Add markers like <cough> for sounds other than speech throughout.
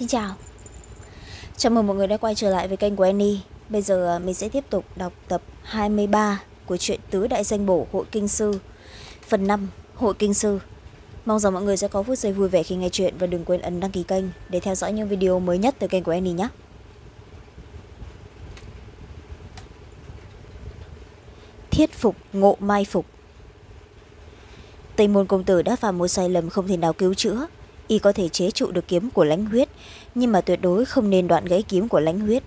Xin chào. Chào mừng mọi người đã quay trở lại với kênh của Annie. Bây giờ à, mình sẽ tiếp tục đọc tập 23 của truyện Tứ Đại Danh Bổ Hội Kinh Sư. Phần 5 Hội Kinh Sư. Mong rằng mọi người sẽ có phút giây vui vẻ khi nghe chuyện Và đừng quên ấn đăng ký kênh để theo dõi những video mới nhất từ kênh của Annie nhé. Thiết phục, ngộ mai phục. Tây môn công tử đã phạm một sai lầm không thể nào cứu chữa y có thể chế trụ được kiếm của lãnh huyết, nhưng mà tuyệt đối không nên đoạn gãy kiếm của lãnh huyết.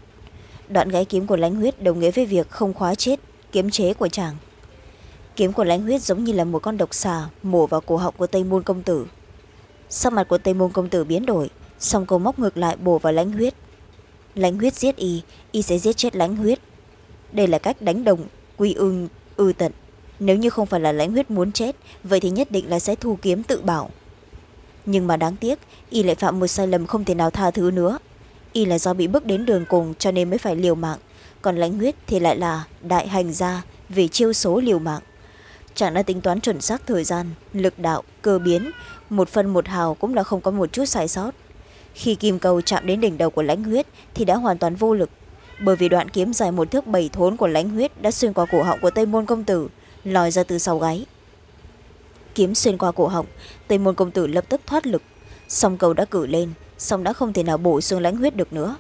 Đoạn gãy kiếm của lãnh huyết đồng nghĩa với việc không khóa chết kiếm chế của chàng. Kiếm của lãnh huyết giống như là một con độc xà mổ vào cổ họng của tây môn công tử. Sắc mặt của tây môn công tử biến đổi, song câu móc ngược lại bổ vào lãnh huyết. Lãnh huyết giết y y sẽ giết chết lãnh huyết. Đây là cách đánh đồng quy ương ư tận. Nếu như không phải là lãnh huyết muốn chết, vậy thì nhất định là sẽ thu kiếm tự bảo nhưng mà đáng tiếc, y lại phạm một sai lầm không thể nào tha thứ nữa. Y là do bị bước đến đường cùng cho nên mới phải liều mạng. Còn lãnh huyết thì lại là đại hành gia vì chiêu số liều mạng. Chàng đã tính toán chuẩn xác thời gian, lực đạo, cơ biến. Một phân một hào cũng là không có một chút sai sót. Khi kim cầu chạm đến đỉnh đầu của lãnh huyết thì đã hoàn toàn vô lực. Bởi vì đoạn kiếm dài một thước bảy thốn của lãnh huyết đã xuyên qua cổ họng của tây môn công tử, lòi ra từ sau gáy kiếm xuyên qua cổ họng tây môn công tử lập tức thoát lực. Song cầu đã cử lên song đã không thể nào bổ xuống lãnh huyết được nữa.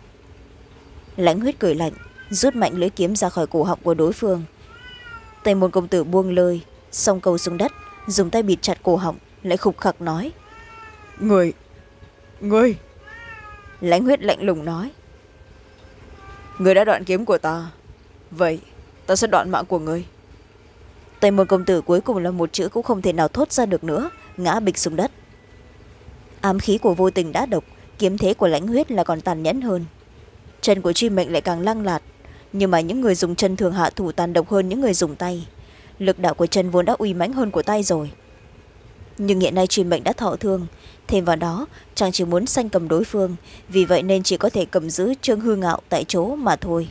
Lãnh huyết cười lạnh rút mạnh lưỡi kiếm ra khỏi cổ họng của đối phương. Tây môn công tử buông lơi song cầu xuống đất dùng tay bịt chặt cổ họng lại khục khặc nói người người. Lãnh huyết lạnh lùng nói người đã đoạn kiếm của ta. Vậy ta sẽ đoạn mạng của người tây môn công tử cuối cùng là một chữ cũng không thể nào thốt ra được nữa, ngã bịch xuống đất. Ám khí của vô tình đã độc, kiếm thế của lãnh huyết là còn tàn nhẫn hơn. Chân của truy mệnh lại càng lăng lạt, nhưng mà những người dùng chân thường hạ thủ tàn độc hơn những người dùng tay. Lực đạo của chân vốn đã uy mãnh hơn của tay rồi. Nhưng hiện nay truy mệnh đã thọ thương, thêm vào đó, chàng chỉ muốn sanh cầm đối phương, vì vậy nên chỉ có thể cầm giữ trương hư ngạo tại chỗ mà thôi.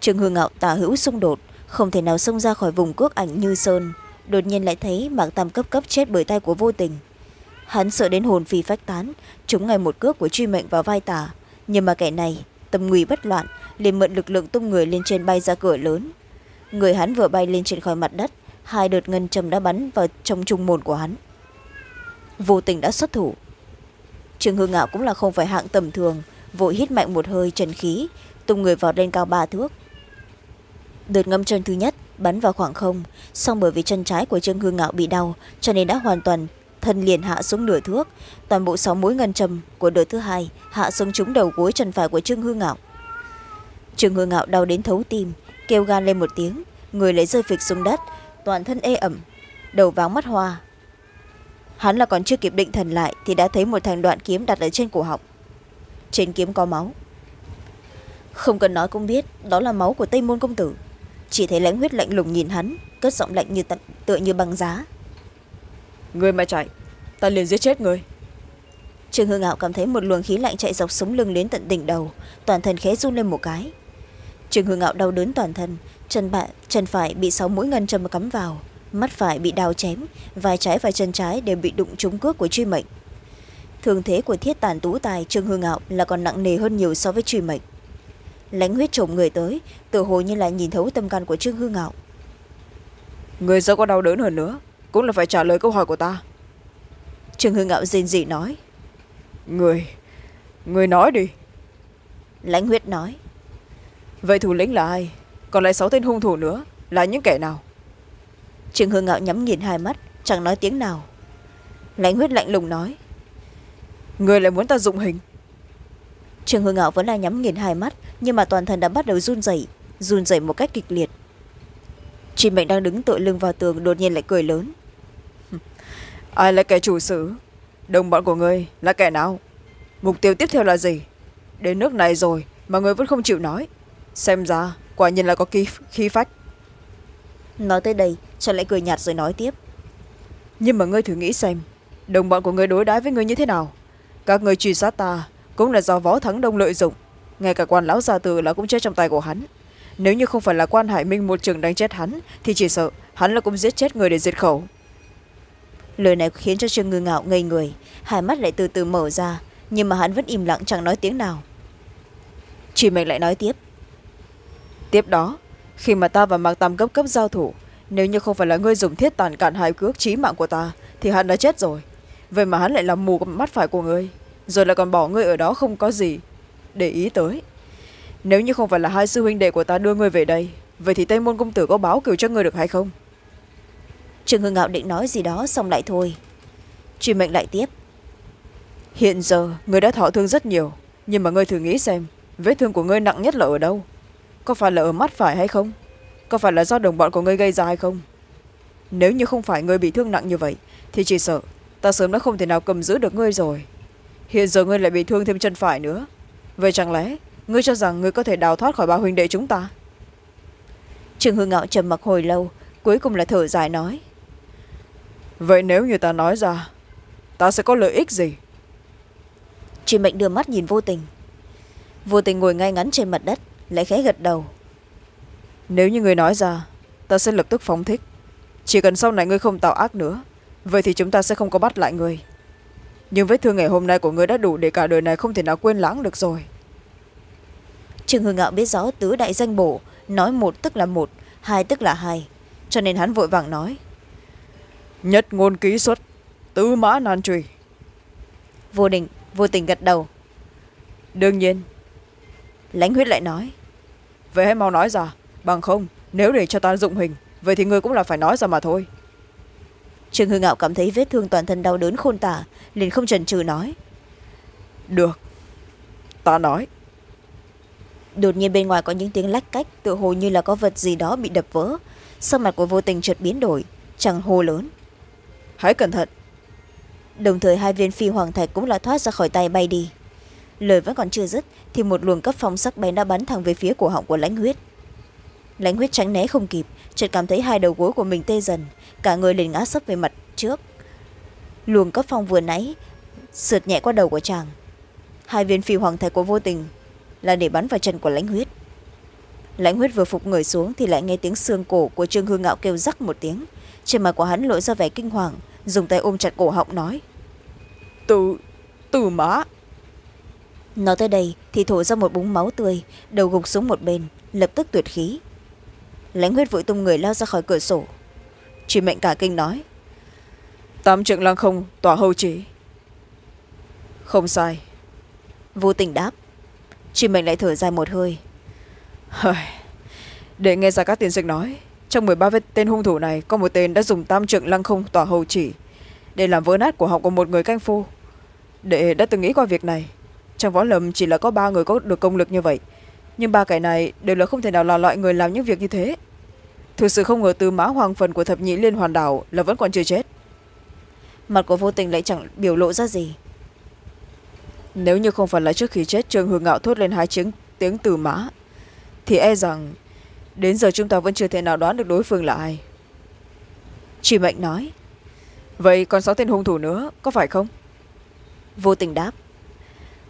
Trương hư ngạo tả hữu xung đột không thể nào xông ra khỏi vùng cước ảnh như sơn. Đột nhiên lại thấy mạc tam cấp cấp chết bởi tay của vô tình. Hắn sợ đến hồn phi phách tán trúng ngay một cước của truy mệnh vào vai tả nhưng mà kẻ này, tâm nguy bất loạn, liền mượn lực lượng tung người lên trên bay ra cửa lớn. Người hắn vừa bay lên trên khỏi mặt đất, hai đợt ngân châm đã bắn vào trong trung môn của hắn. Vô tình đã xuất thủ. Trường hương ngạo cũng là không phải hạng tầm thường, vội hít mạnh một hơi trần khí, tung người vào lên cao ba thước đợt ngâm chân thứ nhất bắn vào khoảng không song bởi vì chân trái của trương hương ngạo bị đau, cho nên đã hoàn toàn thân liền hạ xuống nửa thước. Toàn bộ sáu mũi ngân châm của đợt thứ hai hạ xuống trúng đầu gối chân phải của trương hương ngạo. Trương hương ngạo đau đến thấu tim, kêu gan lên một tiếng, người lấy rơi phịch xuống đất, toàn thân ê ẩm, đầu váng mắt hoa. Hắn là còn chưa kịp định thần lại thì đã thấy một thành đoạn kiếm đặt ở trên cổ họng. Trên kiếm có máu. Không cần nói cũng biết đó là máu của tây môn công tử chỉ thấy lãnh huyết lạnh lùng nhìn hắn cất giọng lạnh như tận, tựa như băng giá. Người mà chạy ta liền giết chết người. Trương hương ngạo cảm thấy một luồng khí lạnh chạy dọc sống lưng đến tận đỉnh đầu toàn thân khẽ run lên một cái. Trương hương ngạo đau đớn toàn thân chân, bạ, chân phải bị sáu mũi ngân châm cắm vào mắt phải bị đào chém vai trái và chân trái đều bị đụng trúng cước của truy mệnh. Thường thế của thiết tàn tú tài trương hương ngạo là còn nặng nề hơn nhiều so với truy mệnh lãnh huyết trộm người tới tự hồ như là nhìn thấu tâm can của trương hư ngạo. Người dẫu có đau đớn hơn nữa? Cũng là phải trả lời câu hỏi của ta. Trương hư ngạo rên rỉ nói. Người người nói đi. Lãnh huyết nói. Vậy thủ lĩnh là ai? Còn lại sáu tên hung thủ nữa là những kẻ nào? Trương hư ngạo nhắm nhìn hai mắt chẳng nói tiếng nào. Lãnh huyết lạnh lùng nói. Người lại muốn ta dụng hình trương hương ngạo vẫn đang nhắm nghiền hai mắt nhưng mà toàn thân đã bắt đầu run rẩy run rẩy một cách kịch liệt. Chị mệnh đang đứng tựa lưng vào tường đột nhiên lại cười lớn. <laughs> Ai là kẻ chủ sử đồng bọn của ngươi là kẻ nào? Mục tiêu tiếp theo là gì? Đến nước này rồi mà ngươi vẫn không chịu nói. Xem ra quả nhiên là có khí, khí phách. Nói tới đây chàng lại cười nhạt rồi nói tiếp. Nhưng mà ngươi thử nghĩ xem đồng bọn của ngươi đối đãi với ngươi như thế nào? Các ngươi truy sát ta cũng là do võ thắng đông lợi dụng. Ngay cả quan lão gia tử là cũng chết trong tay của hắn. Nếu như không phải là quan hải minh một trường đánh chết hắn thì chỉ sợ hắn là cũng giết chết người để diệt khẩu. Lời này khiến cho trương ngư ngạo ngây người hai mắt lại từ từ mở ra nhưng mà hắn vẫn im lặng chẳng nói tiếng nào. Chỉ mệnh lại nói tiếp. Tiếp đó khi mà ta và mạc tam cấp cấp giao thủ nếu như không phải là ngươi dùng thiết tàn cản hai cước trí mạng của ta thì hắn đã chết rồi. Vậy mà hắn lại làm mù mắt phải của ngươi rồi lại còn bỏ ngươi ở đó không có gì. Để ý tới. Nếu như không phải là hai sư huynh đệ của ta đưa ngươi về đây vậy thì tây môn công tử có báo cửu cho ngươi được hay không? Trương hương ngạo định nói gì đó xong lại thôi. Truy mệnh lại tiếp. Hiện giờ ngươi đã thọ thương rất nhiều nhưng mà ngươi thử nghĩ xem vết thương của ngươi nặng nhất là ở đâu? Có phải là ở mắt phải hay không? Có phải là do đồng bọn của ngươi gây ra hay không? Nếu như không phải ngươi bị thương nặng như vậy thì chỉ sợ ta sớm đã không thể nào cầm giữ được ngươi rồi hiện giờ ngươi lại bị thương thêm chân phải nữa. Vậy chẳng lẽ ngươi cho rằng ngươi có thể đào thoát khỏi ba huynh đệ chúng ta? Trương hương ngạo trầm mặc hồi lâu cuối cùng là thở dài nói. Vậy nếu như ta nói ra ta sẽ có lợi ích gì? Chị mệnh đưa mắt nhìn vô tình. Vô tình ngồi ngay ngắn trên mặt đất lại khẽ gật đầu. Nếu như người nói ra ta sẽ lập tức phóng thích. Chỉ cần sau này ngươi không tạo ác nữa vậy thì chúng ta sẽ không có bắt lại ngươi nhưng vết thương ngày hôm nay của ngươi đã đủ để cả đời này không thể nào quên lãng được rồi. Trương hương ngạo biết rõ tứ đại danh bổ nói một tức là một hai tức là hai cho nên hắn vội vàng nói. Nhất ngôn ký xuất tứ mã nan truy. Vô định vô tình gật đầu. Đương nhiên. Lãnh huyết lại nói. Vậy hãy mau nói ra bằng không nếu để cho ta dụng hình vậy thì ngươi cũng là phải nói ra mà thôi trương hương ngạo cảm thấy vết thương toàn thân đau đớn khôn tả liền không chần chừ nói. Được ta nói. Đột nhiên bên ngoài có những tiếng lách cách tự hồ như là có vật gì đó bị đập vỡ. Sắc mặt của vô tình chợt biến đổi chẳng hô lớn. Hãy cẩn thận. Đồng thời hai viên phi hoàng thạch cũng là thoát ra khỏi tay bay đi. Lời vẫn còn chưa dứt thì một luồng cấp phong sắc bén đã bắn thẳng về phía cổ họng của lãnh huyết lãnh huyết tránh né không kịp chợt cảm thấy hai đầu gối của mình tê dần cả người liền ngã sấp về mặt trước. Luồng cấp phong vừa nãy sượt nhẹ qua đầu của chàng. Hai viên phi hoàng thạch của vô tình là để bắn vào chân của lãnh huyết. Lãnh huyết vừa phục người xuống thì lại nghe tiếng xương cổ của trương hương ngạo kêu rắc một tiếng. Trên mặt của hắn lộ ra vẻ kinh hoàng dùng tay ôm chặt cổ họng nói từ từ má nói tới đây thì thổ ra một búng máu tươi đầu gục xuống một bên lập tức tuyệt khí lãnh huyết vội tung người lao ra khỏi cửa sổ. Chỉ mệnh cả kinh nói, tám trượng lăng không tỏa hầu chỉ. Không sai. Vô tình đáp. Chỉ mệnh lại thở dài một hơi. Để nghe ra các tiền sinh nói, trong mười ba tên hung thủ này có một tên đã dùng tam trượng lăng không tỏa hầu chỉ. Để làm vỡ nát của học của một người canh phu. Đệ đã từng nghĩ qua việc này, trong võ lâm chỉ là có ba người có được công lực như vậy nhưng ba kẻ này đều là không thể nào là loại người làm những việc như thế. Thực sự không ngờ từ mã hoàng phần của thập nhị liên hoàn đảo là vẫn còn chưa chết. Mặt của vô tình lại chẳng biểu lộ ra gì. Nếu như không phải là trước khi chết trương hương ngạo thốt lên hai tiếng tiếng từ mã thì e rằng đến giờ chúng ta vẫn chưa thể nào đoán được đối phương là ai. Chỉ mệnh nói vậy còn sáu tên hung thủ nữa có phải không? Vô tình đáp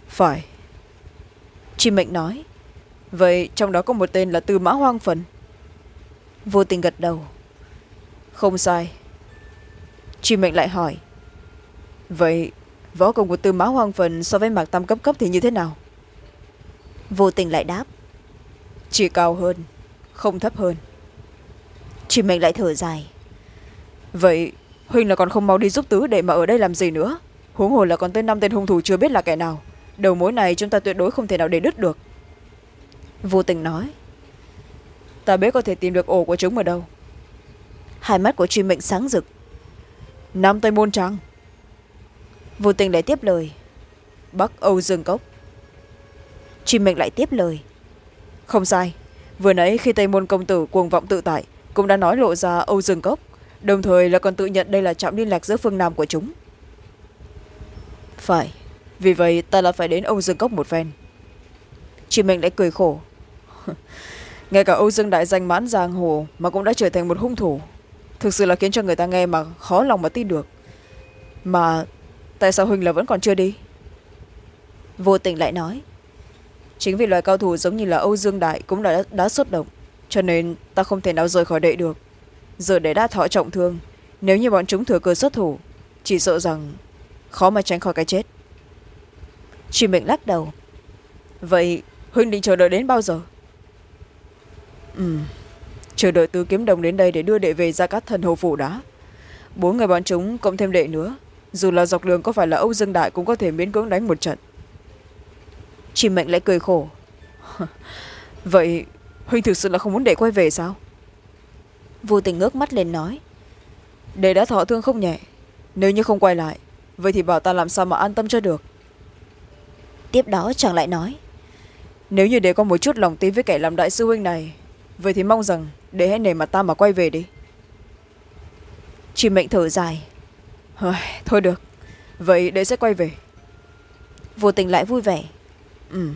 phải. Chỉ mệnh nói vậy trong đó có một tên là tư mã hoang phần. Vô tình gật đầu. Không sai. Chỉ mệnh lại hỏi. Vậy võ công của tư mã hoang phần so với mạc tam cấp cấp thì như thế nào? Vô tình lại đáp. Chỉ cao hơn, không thấp hơn. Chỉ mệnh lại thở dài. Vậy huynh là còn không mau đi giúp tứ để mà ở đây làm gì nữa? Huống hồ là còn tới năm tên hung thủ chưa biết là kẻ nào. Đầu mối này chúng ta tuyệt đối không thể nào để đứt được vô tình nói. Ta biết có thể tìm được ổ của chúng ở đâu. Hai mắt của truy mệnh sáng rực. Nam tây môn trăng vô tình lại tiếp lời. Bắc âu dương cốc. Truy mệnh lại tiếp lời. Không sai. Vừa nãy khi tây môn công tử cuồng vọng tự tại, cũng đã nói lộ ra âu dương cốc. Đồng thời là còn tự nhận đây là trạm liên lạc giữa phương nam của chúng. Phải. Vì vậy, ta là phải đến âu dương cốc một phen. Chị mình lại cười khổ ngay cả âu dương đại danh mãn giang hồ mà cũng đã trở thành một hung thủ. Thực sự là khiến cho người ta nghe mà khó lòng mà tin được. Mà tại sao huynh là vẫn còn chưa đi? Vô tình lại nói. Chính vì loài cao thủ giống như là âu dương đại cũng đã, đã xuất động cho nên ta không thể nào rời khỏi đệ được. Giờ để đã thọ trọng thương nếu như bọn chúng thừa cơ xuất thủ chỉ sợ rằng khó mà tránh khỏi cái chết. Chị mệnh lắc đầu. Vậy huynh định chờ đợi đến bao giờ? Ừ. Chờ đợi tứ kiếm đồng đến đây để đưa đệ về ra các thần hồ phủ đá bốn người bọn chúng cộng thêm đệ nữa dù là dọc đường có phải là âu dương đại cũng có thể miễn cưỡng đánh một trận. Chị mệnh lại cười khổ. <laughs> Vậy huynh thực sự là không muốn đệ quay về sao? Vô tình ngước mắt lên nói. Đệ đã thọ thương không nhẹ. Nếu như không quay lại vậy thì bảo ta làm sao mà an tâm cho được? Tiếp đó chàng lại nói. Nếu như đệ có một chút lòng tin với kẻ làm đại sư huynh này vậy thì mong rằng để hãy nể mặt ta mà quay về đi. Chị mệnh thở dài. Thôi được. Vậy đệ sẽ quay về. Vô tình lại vui vẻ. Ừ.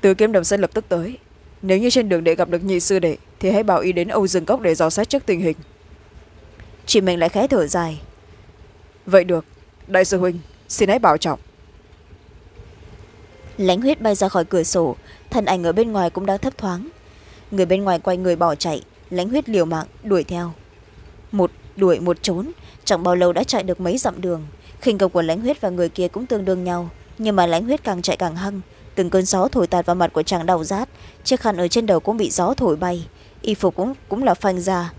Từ kiếm đồng sẽ lập tức tới. Nếu như trên đường đệ gặp được nhị sư đệ, thì hãy bảo ý đến âu dương cốc để dò xét trước tình hình. Chị mình lại khẽ thở dài. Vậy được. Đại sư huynh, xin hãy bảo trọng. Lãnh huyết bay ra khỏi cửa sổ, thân ảnh ở bên ngoài cũng đang thấp thoáng người bên ngoài quay người bỏ chạy lãnh huyết liều mạng đuổi theo. Một đuổi một trốn chẳng bao lâu đã chạy được mấy dặm đường. Khinh công của lãnh huyết và người kia cũng tương đương nhau nhưng mà lãnh huyết càng chạy càng hăng. Từng cơn gió thổi tạt vào mặt của chàng đau rát chiếc khăn ở trên đầu cũng bị gió thổi bay y phục cũng, cũng là phanh ra.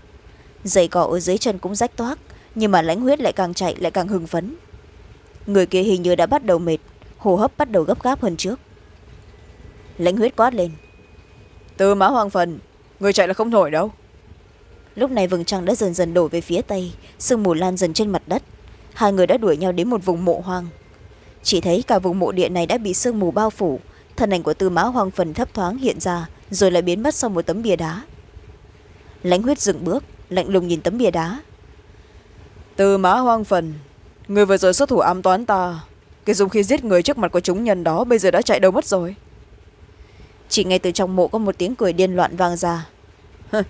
Giày cỏ ở dưới chân cũng rách toác nhưng mà lãnh huyết lại càng chạy lại càng hưng phấn. Người kia hình như đã bắt đầu mệt hô hấp bắt đầu gấp gáp hơn trước. Lãnh huyết quát lên từ mã hoàng phần người chạy là không nổi đâu. Lúc này vầng trăng đã dần dần đổ về phía tây sương mù lan dần trên mặt đất. Hai người đã đuổi nhau đến một vùng mộ hoang. Chỉ thấy cả vùng mộ địa này đã bị sương mù bao phủ. Thân ảnh của tư mã hoang phần thấp thoáng hiện ra rồi lại biến mất sau một tấm bia đá. Lãnh huyết dừng bước lạnh lùng nhìn tấm bia đá. Tư mã hoang phần người vừa rồi xuất thủ ám toán ta. Cái dùng khi giết người trước mặt của chúng nhân đó bây giờ đã chạy đâu mất rồi chỉ ngay từ trong mộ có một tiếng cười điên loạn vang ra. <laughs>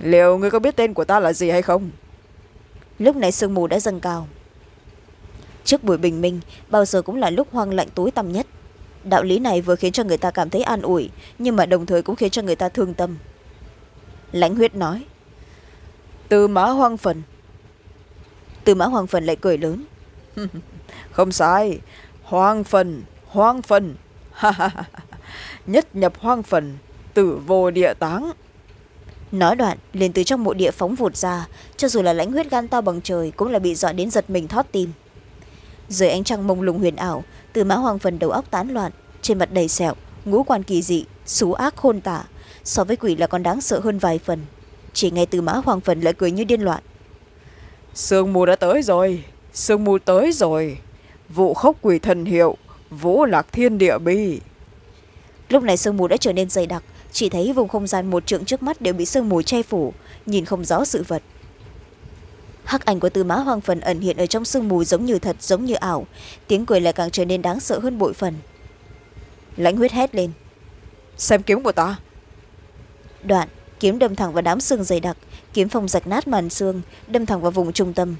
Liệu ngươi có biết tên của ta là gì hay không? Lúc này sương mù đã dâng cao. Trước buổi bình minh bao giờ cũng là lúc hoang lạnh tối tăm nhất. Đạo lý này vừa khiến cho người ta cảm thấy an ủi nhưng mà đồng thời cũng khiến cho người ta thương tâm. Lãnh huyết nói từ mã hoang phần. Từ mã hoang phần lại cười lớn. <laughs> Không sai. Hoang phần hoang phần nhất nhập hoang phần tử vô địa táng. Nói đoạn liền từ trong mộ địa phóng vụt ra cho dù là lãnh huyết gan to bằng trời cũng là bị dọa đến giật mình thót tim. Dưới ánh trăng mông lung huyền ảo từ mã hoàng phần đầu óc tán loạn trên mặt đầy sẹo ngũ quan kỳ dị xú ác khôn tả so với quỷ là còn đáng sợ hơn vài phần. Chỉ nghe từ mã hoàng phần lại cười như điên loạn. Sương mù đã tới rồi sương mù tới rồi. Vụ khốc quỷ thần hiệu vũ lạc thiên địa bi lúc này sương mù đã trở nên dày đặc. Chỉ thấy vùng không gian một trượng trước mắt đều bị sương mù che phủ nhìn không rõ sự vật. Hắc ảnh của tư mã hoàng phần ẩn hiện ở trong sương mù giống như thật giống như ảo. Tiếng cười lại càng trở nên đáng sợ hơn bội phần. Lãnh huyết hét lên. Xem kiếm của ta. Đoạn kiếm đâm thẳng vào đám xương dày đặc. Kiếm phong rạch nát màn xương đâm thẳng vào vùng trung tâm.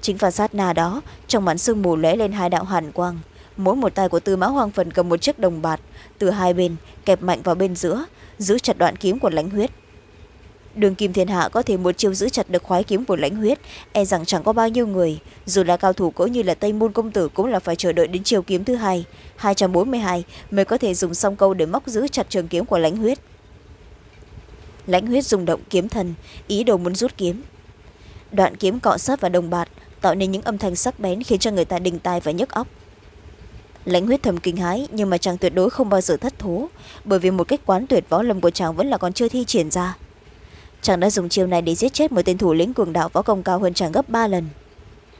Chính vào sát na đó trong màn sương mù lóe lên hai đạo hàn quang. Mỗi một tay của tư mã hoàng phần cầm một chiếc đồng bạt từ hai bên, kẹp mạnh vào bên giữa, giữ chặt đoạn kiếm của lãnh huyết. Đường kim thiên hạ có thể một chiêu giữ chặt được khoái kiếm của lãnh huyết e rằng chẳng có bao nhiêu người. Dù là cao thủ cỡ như là tây môn công tử cũng là phải chờ đợi đến chiêu kiếm thứ hai hai trăm bốn mươi hai mới có thể dùng song câu để móc giữ chặt trường kiếm của lãnh huyết. Lãnh huyết dùng động kiếm thần, ý đồ muốn rút kiếm. Đoạn kiếm cọ sát vào đồng bạt, tạo nên những âm thanh sắc bén khiến cho người ta đình tai và nhức óc lãnh huyết thầm kinh hãi, nhưng mà chàng tuyệt đối không bao giờ thất thố, bởi vì một cách quán tuyệt võ lâm của chàng vẫn là còn chưa thi triển ra. Chàng đã dùng chiêu này để giết chết một tên thủ lĩnh cường đạo võ công cao hơn chàng gấp ba lần.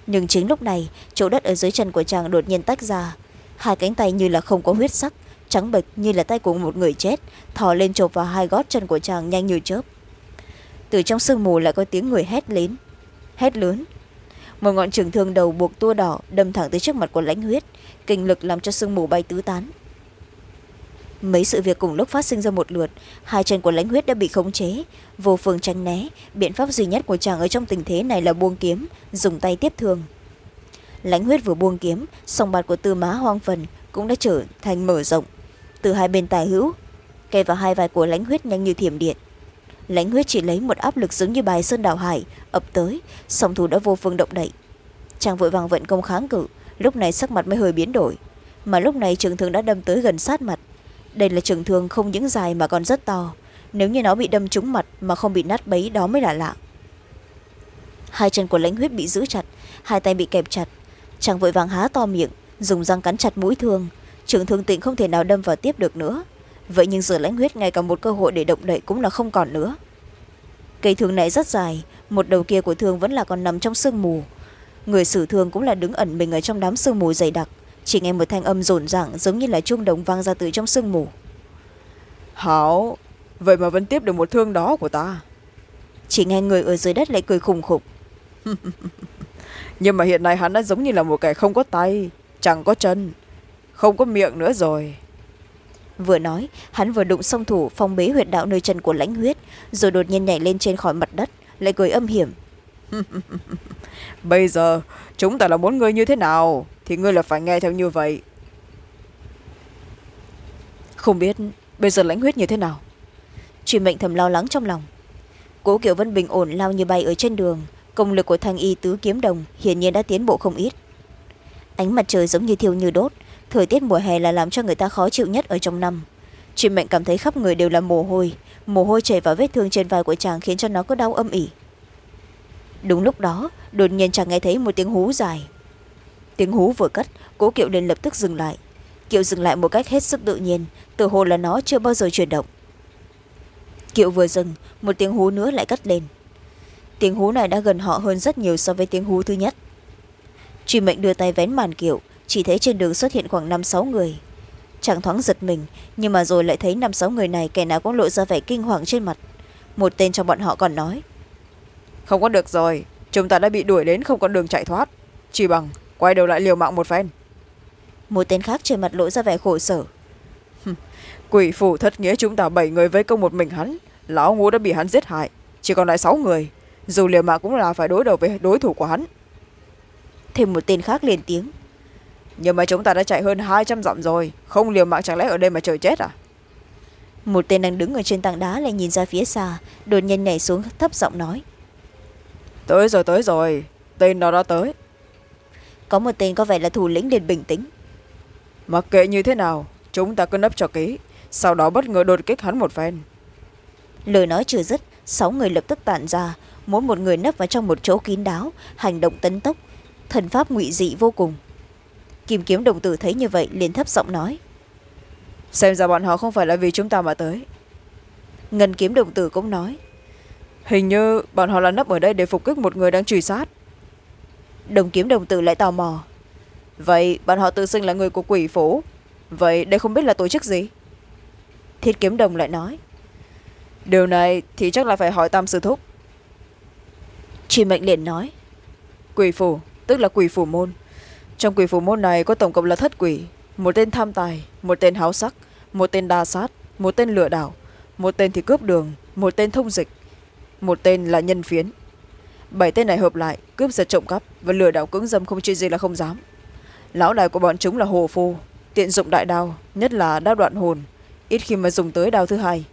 Nhưng chính lúc này, chỗ đất ở dưới chân của chàng đột nhiên tách ra. Hai cánh tay như là không có huyết sắc, trắng bệch như là tay của một người chết, thò lên chộp vào hai gót chân của chàng nhanh như chớp. Từ trong sương mù lại có tiếng người hét lớn hét lớn một ngọn trường thương đầu buộc tua đỏ đâm thẳng tới trước mặt của lãnh huyết, kinh lực làm cho sương mù bay tứ tán. Mấy sự việc cùng lúc phát sinh ra một lượt, hai chân của lãnh huyết đã bị khống chế, vô phương tránh né. Biện pháp duy nhất của chàng ở trong tình thế này là buông kiếm, dùng tay tiếp thương. Lãnh huyết vừa buông kiếm, song bạt của tư má hoang phần cũng đã trở thành mở rộng. Từ hai bên tài hữu, kề vào hai vai của lãnh huyết nhanh như thiểm điện lãnh huyết chỉ lấy một áp lực giống như bài sơn đảo hải, ập tới, song thủ đã vô phương động đậy. Chàng vội vàng vận công kháng cự, lúc này sắc mặt mới hơi biến đổi. Mà lúc này trường thương đã đâm tới gần sát mặt. Đây là trường thương không những dài mà còn rất to. Nếu như nó bị đâm trúng mặt mà không bị nát bấy, đó mới là lạ. Hai chân của lãnh huyết bị giữ chặt, hai tay bị kẹp chặt. Chàng vội vàng há to miệng, dùng răng cắn chặt mũi thương. Trường thương tịnh không thể nào đâm vào tiếp được nữa vậy nhưng giờ lãnh huyết ngay cả một cơ hội để động đậy cũng là không còn nữa. Cây thương này rất dài một đầu kia của thương vẫn là còn nằm trong sương mù. Người xử thương cũng là đứng ẩn mình ở trong đám sương mù dày đặc. Chỉ nghe một thanh âm rồn ràng giống như là chuông đồng vang ra từ trong sương mù. Hảo vậy mà vẫn tiếp được một thương đó của ta. Chỉ nghe người ở dưới đất lại cười khùng khục. <laughs> Nhưng mà hiện nay hắn đã giống như là một kẻ không có tay chẳng có chân không có miệng nữa rồi vừa nói hắn vừa đụng song thủ phong bế huyệt đạo nơi chân của lãnh huyết rồi đột nhiên nhảy lên trên khỏi mặt đất lại cười âm hiểm. <laughs> Bây giờ chúng ta là muốn ngươi như thế nào? Thì ngươi là phải nghe theo như vậy. Không biết bây giờ lãnh huyết như thế nào? Truy mệnh thầm lo lắng trong lòng. Cố kiều vân bình ổn lao như bay ở trên đường công lực của thanh y tứ kiếm đồng hiển nhiên đã tiến bộ không ít. Ánh mặt trời giống như thiêu như đốt thời tiết mùa hè là làm cho người ta khó chịu nhất ở trong năm. Chị mệnh cảm thấy khắp người đều là mồ hôi. Mồ hôi chảy vào vết thương trên vai của chàng khiến cho nó có đau âm ỉ. Đúng lúc đó, đột nhiên chàng nghe thấy một tiếng hú dài. Tiếng hú vừa cất, cố kiệu liền lập tức dừng lại. Kiệu dừng lại một cách hết sức tự nhiên tự hồ là nó chưa bao giờ chuyển động. Kiệu vừa dừng, một tiếng hú nữa lại cất lên. Tiếng hú này đã gần họ hơn rất nhiều so với tiếng hú thứ nhất. Truy mệnh đưa tay vén màn kiệu chỉ thấy trên đường xuất hiện khoảng năm sáu người. Chẳng thoáng giật mình nhưng mà rồi lại thấy năm sáu người này kẻ nào cũng lộ ra vẻ kinh hoàng trên mặt. Một tên trong bọn họ còn nói không có được rồi chúng ta đã bị đuổi đến không có đường chạy thoát. Chỉ bằng quay đầu lại liều mạng một phen. Một tên khác trên mặt lộ ra vẻ khổ sở. Quỷ phủ thất nghĩa chúng ta bảy người với công một mình hắn lão ngũ đã bị hắn giết hại chỉ còn lại sáu người dù liều mạng cũng là phải đối đầu với đối thủ của hắn. Thêm một tên khác liền tiếng nhưng mà chúng ta đã chạy hơn hai trăm dặm rồi. Không liều mạng chẳng lẽ ở đây mà chờ chết à? Một tên đang đứng ở trên tảng đá lại nhìn ra phía xa đột nhiên nhảy xuống thấp giọng nói. Tới rồi tới rồi. Tên đó đã tới. Có một tên có vẻ là thủ lĩnh liền bình tĩnh. Mặc kệ như thế nào chúng ta cứ nấp cho kỹ. Sau đó bất ngờ đột kích hắn một phen. Lời nói chưa dứt sáu người lập tức tản ra. Mỗi một người nấp vào trong một chỗ kín đáo hành động tấn tốc. Thần pháp ngụy dị vô cùng kim kiếm đồng tử thấy như vậy liền thấp giọng nói. Xem ra bọn họ không phải là vì chúng ta mà tới. Ngân kiếm đồng tử cũng nói. Hình như bọn họ là nấp ở đây để phục kích một người đang truy sát. Đồng kiếm đồng tử lại tò mò. Vậy bọn họ tự xưng là người của quỷ phủ. Vậy đây không biết là tổ chức gì? Thiết kiếm đồng lại nói. Điều này thì chắc là phải hỏi tam sư thúc. Truy mệnh liền nói. Quỷ phủ tức là quỷ phủ môn trong quỷ phủ môn này có tổng cộng là thất quỷ, một tên tham tài, một tên háo sắc, một tên đa sát, một tên lừa đảo, một tên thì cướp đường, một tên thông dịch, một tên là nhân phiến. Bảy tên này hợp lại, cướp giật trộm cắp và lừa đảo cưỡng dâm không chuyện gì là không dám. Lão đại của bọn chúng là hồ phu, tiện dụng đại đao, nhất là đao đoạn hồn, ít khi mà dùng tới đao thứ hai.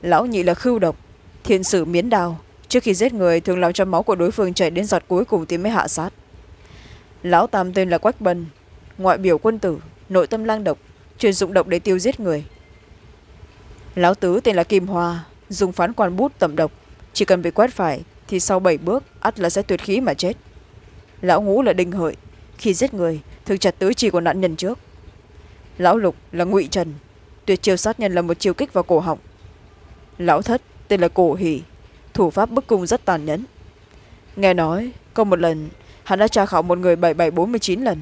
Lão nhị là khưu độc thiên sử miến đao, trước khi giết người thường làm cho máu của đối phương chảy đến giọt cuối cùng thì mới hạ sát lão tam tên là quách bân, ngoại biểu quân tử, nội tâm lang độc, chuyên dụng độc để tiêu giết người. Lão tứ tên là kim hoa, dùng phán quan bút tẩm độc. Chỉ cần bị quét phải thì sau bảy bước, ắt là sẽ tuyệt khí mà chết. Lão ngũ là đinh hợi, khi giết người, thường chặt tứ chi của nạn nhân trước. Lão lục là ngụy trần, tuyệt chiêu sát nhân là một chiêu kích vào cổ họng. Lão thất tên là cổ hỷ, thủ pháp bức cung rất tàn nhẫn. Nghe nói, có một lần hắn đã tra khảo một người bảy bảy bốn mươi chín lần.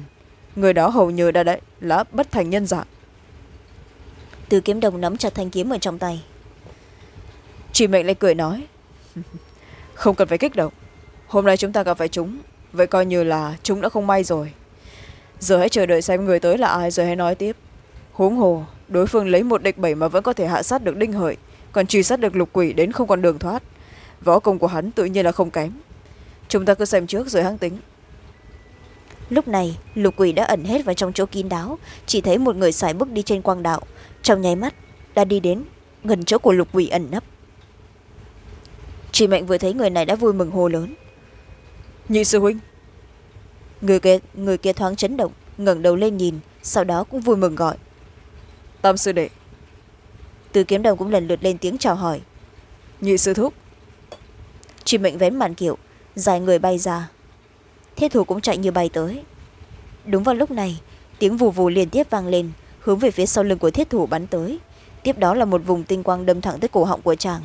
Người đó hầu như đã đấy là bất thành nhân dạng. Từ kiếm đồng nắm chặt thanh kiếm ở trong tay. Chị mệnh lại cười nói <laughs> không cần phải kích động. Hôm nay chúng ta gặp phải chúng vậy coi như là chúng đã không may rồi. Giờ hãy chờ đợi xem người tới là ai rồi hãy nói tiếp. Huống hồ đối phương lấy một địch bảy mà vẫn có thể hạ sát được đinh hợi còn truy sát được lục quỷ đến không còn đường thoát. Võ công của hắn tự nhiên là không kém. Chúng ta cứ xem trước rồi hãng tính lúc này lục quỷ đã ẩn hết vào trong chỗ kín đáo chỉ thấy một người xài bước đi trên quang đạo. Trong nháy mắt đã đi đến gần chỗ của lục quỷ ẩn nấp. Chị mệnh vừa thấy người này đã vui mừng hô lớn. Nhị sư huynh. Người kia, người kia thoáng chấn động ngẩng đầu lên nhìn sau đó cũng vui mừng gọi. Tam sư đệ. Từ kiếm đồng cũng lần lượt lên tiếng chào hỏi. Nhị sư thúc. Truy mệnh vén màn kiệu dài người bay ra thiết thủ cũng chạy như bay tới. Đúng vào lúc này tiếng vù vù liên tiếp vang lên hướng về phía sau lưng của thiết thủ bắn tới. Tiếp đó là một vùng tinh quang đâm thẳng tới cổ họng của chàng.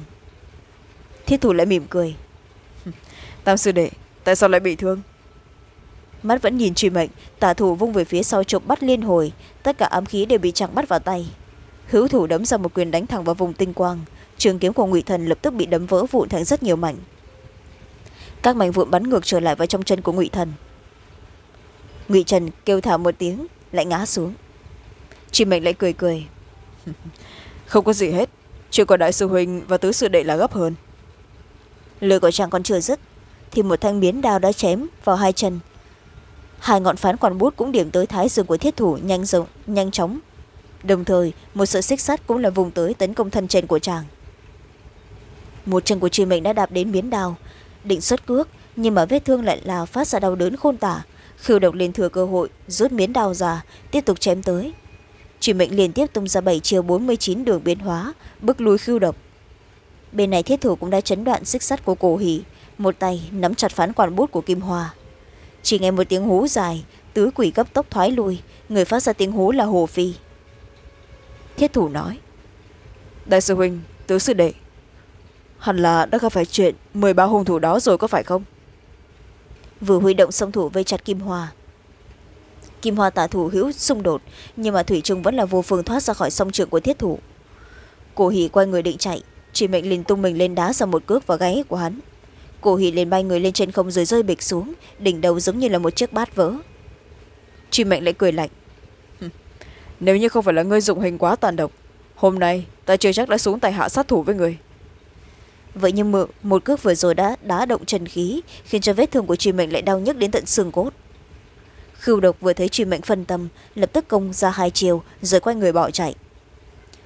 Thiết thủ lại mỉm cười. <laughs> Tam sư đệ tại sao lại bị thương? Mắt vẫn nhìn truy mệnh tả thủ vung về phía sau chụp bắt liên hồi tất cả ám khí đều bị chàng bắt vào tay. Hữu thủ đấm ra một quyền đánh thẳng vào vùng tinh quang trường kiếm của ngụy thần lập tức bị đấm vỡ vụn thành rất nhiều mảnh các mảnh vụn bắn ngược trở lại vào trong chân của ngụy thần. Ngụy trần kêu thả một tiếng lại ngã xuống. Truy mệnh lại cười cười. <laughs> Không có gì hết chưa có đại sư huynh và tứ sư đệ là gấp hơn. Lời của chàng còn chưa dứt thì một thanh biến đao đã chém vào hai chân. Hai ngọn phán quản bút cũng điểm tới thái dương của thiết thủ nhanh rộng nhanh chóng. Đồng thời một sự xích sắt cũng là vùng tới tấn công thân trên của chàng. Một chân của truy mệnh đã đạp đến biến đao định xuất cước, nhưng mà vết thương lại là phát ra đau đớn khôn tả. Khiêu độc liền thừa cơ hội, rút miến đau ra, tiếp tục chém tới. Chỉ mệnh liên tiếp tung ra bảy chiều bốn mươi chín đường biến hóa bức lùi khiêu độc. Bên này thiết thủ cũng đã chấn đoạn xích sắt của cổ hỉ một tay nắm chặt phán quản bút của kim hoa. Chỉ nghe một tiếng hú dài, tứ quỷ cấp tốc thoái lui, người phát ra tiếng hú là hồ phi. Thiết thủ nói, đại sư huynh, tứ sư đệ hẳn là đã gặp phải chuyện mười ba hung thủ đó rồi có phải không? Vừa huy động song thủ vây chặt kim hoa. Kim hoa tả thủ hữu xung đột nhưng mà thủy trung vẫn là vô phương thoát ra khỏi song trường của thiết thủ. Cổ hỉ quay người định chạy chỉ mệnh liền tung mình lên đá ra một cước vào gáy của hắn. Cổ hỉ liền bay người lên trên không rồi rơi bịch xuống đỉnh đầu giống như là một chiếc bát vỡ. Truy mệnh lại cười lạnh. Nếu như không phải là ngươi dụng hình quá tàn độc hôm nay ta chưa chắc đã xuống tay hạ sát thủ với người vậy nhưng mự một cước vừa rồi đã đá động trần khí, khiến cho vết thương của truy mệnh lại đau nhức đến tận xương cốt. Khưu độc vừa thấy truy mệnh phân tâm, lập tức công ra hai chiều, rồi quay người bỏ chạy.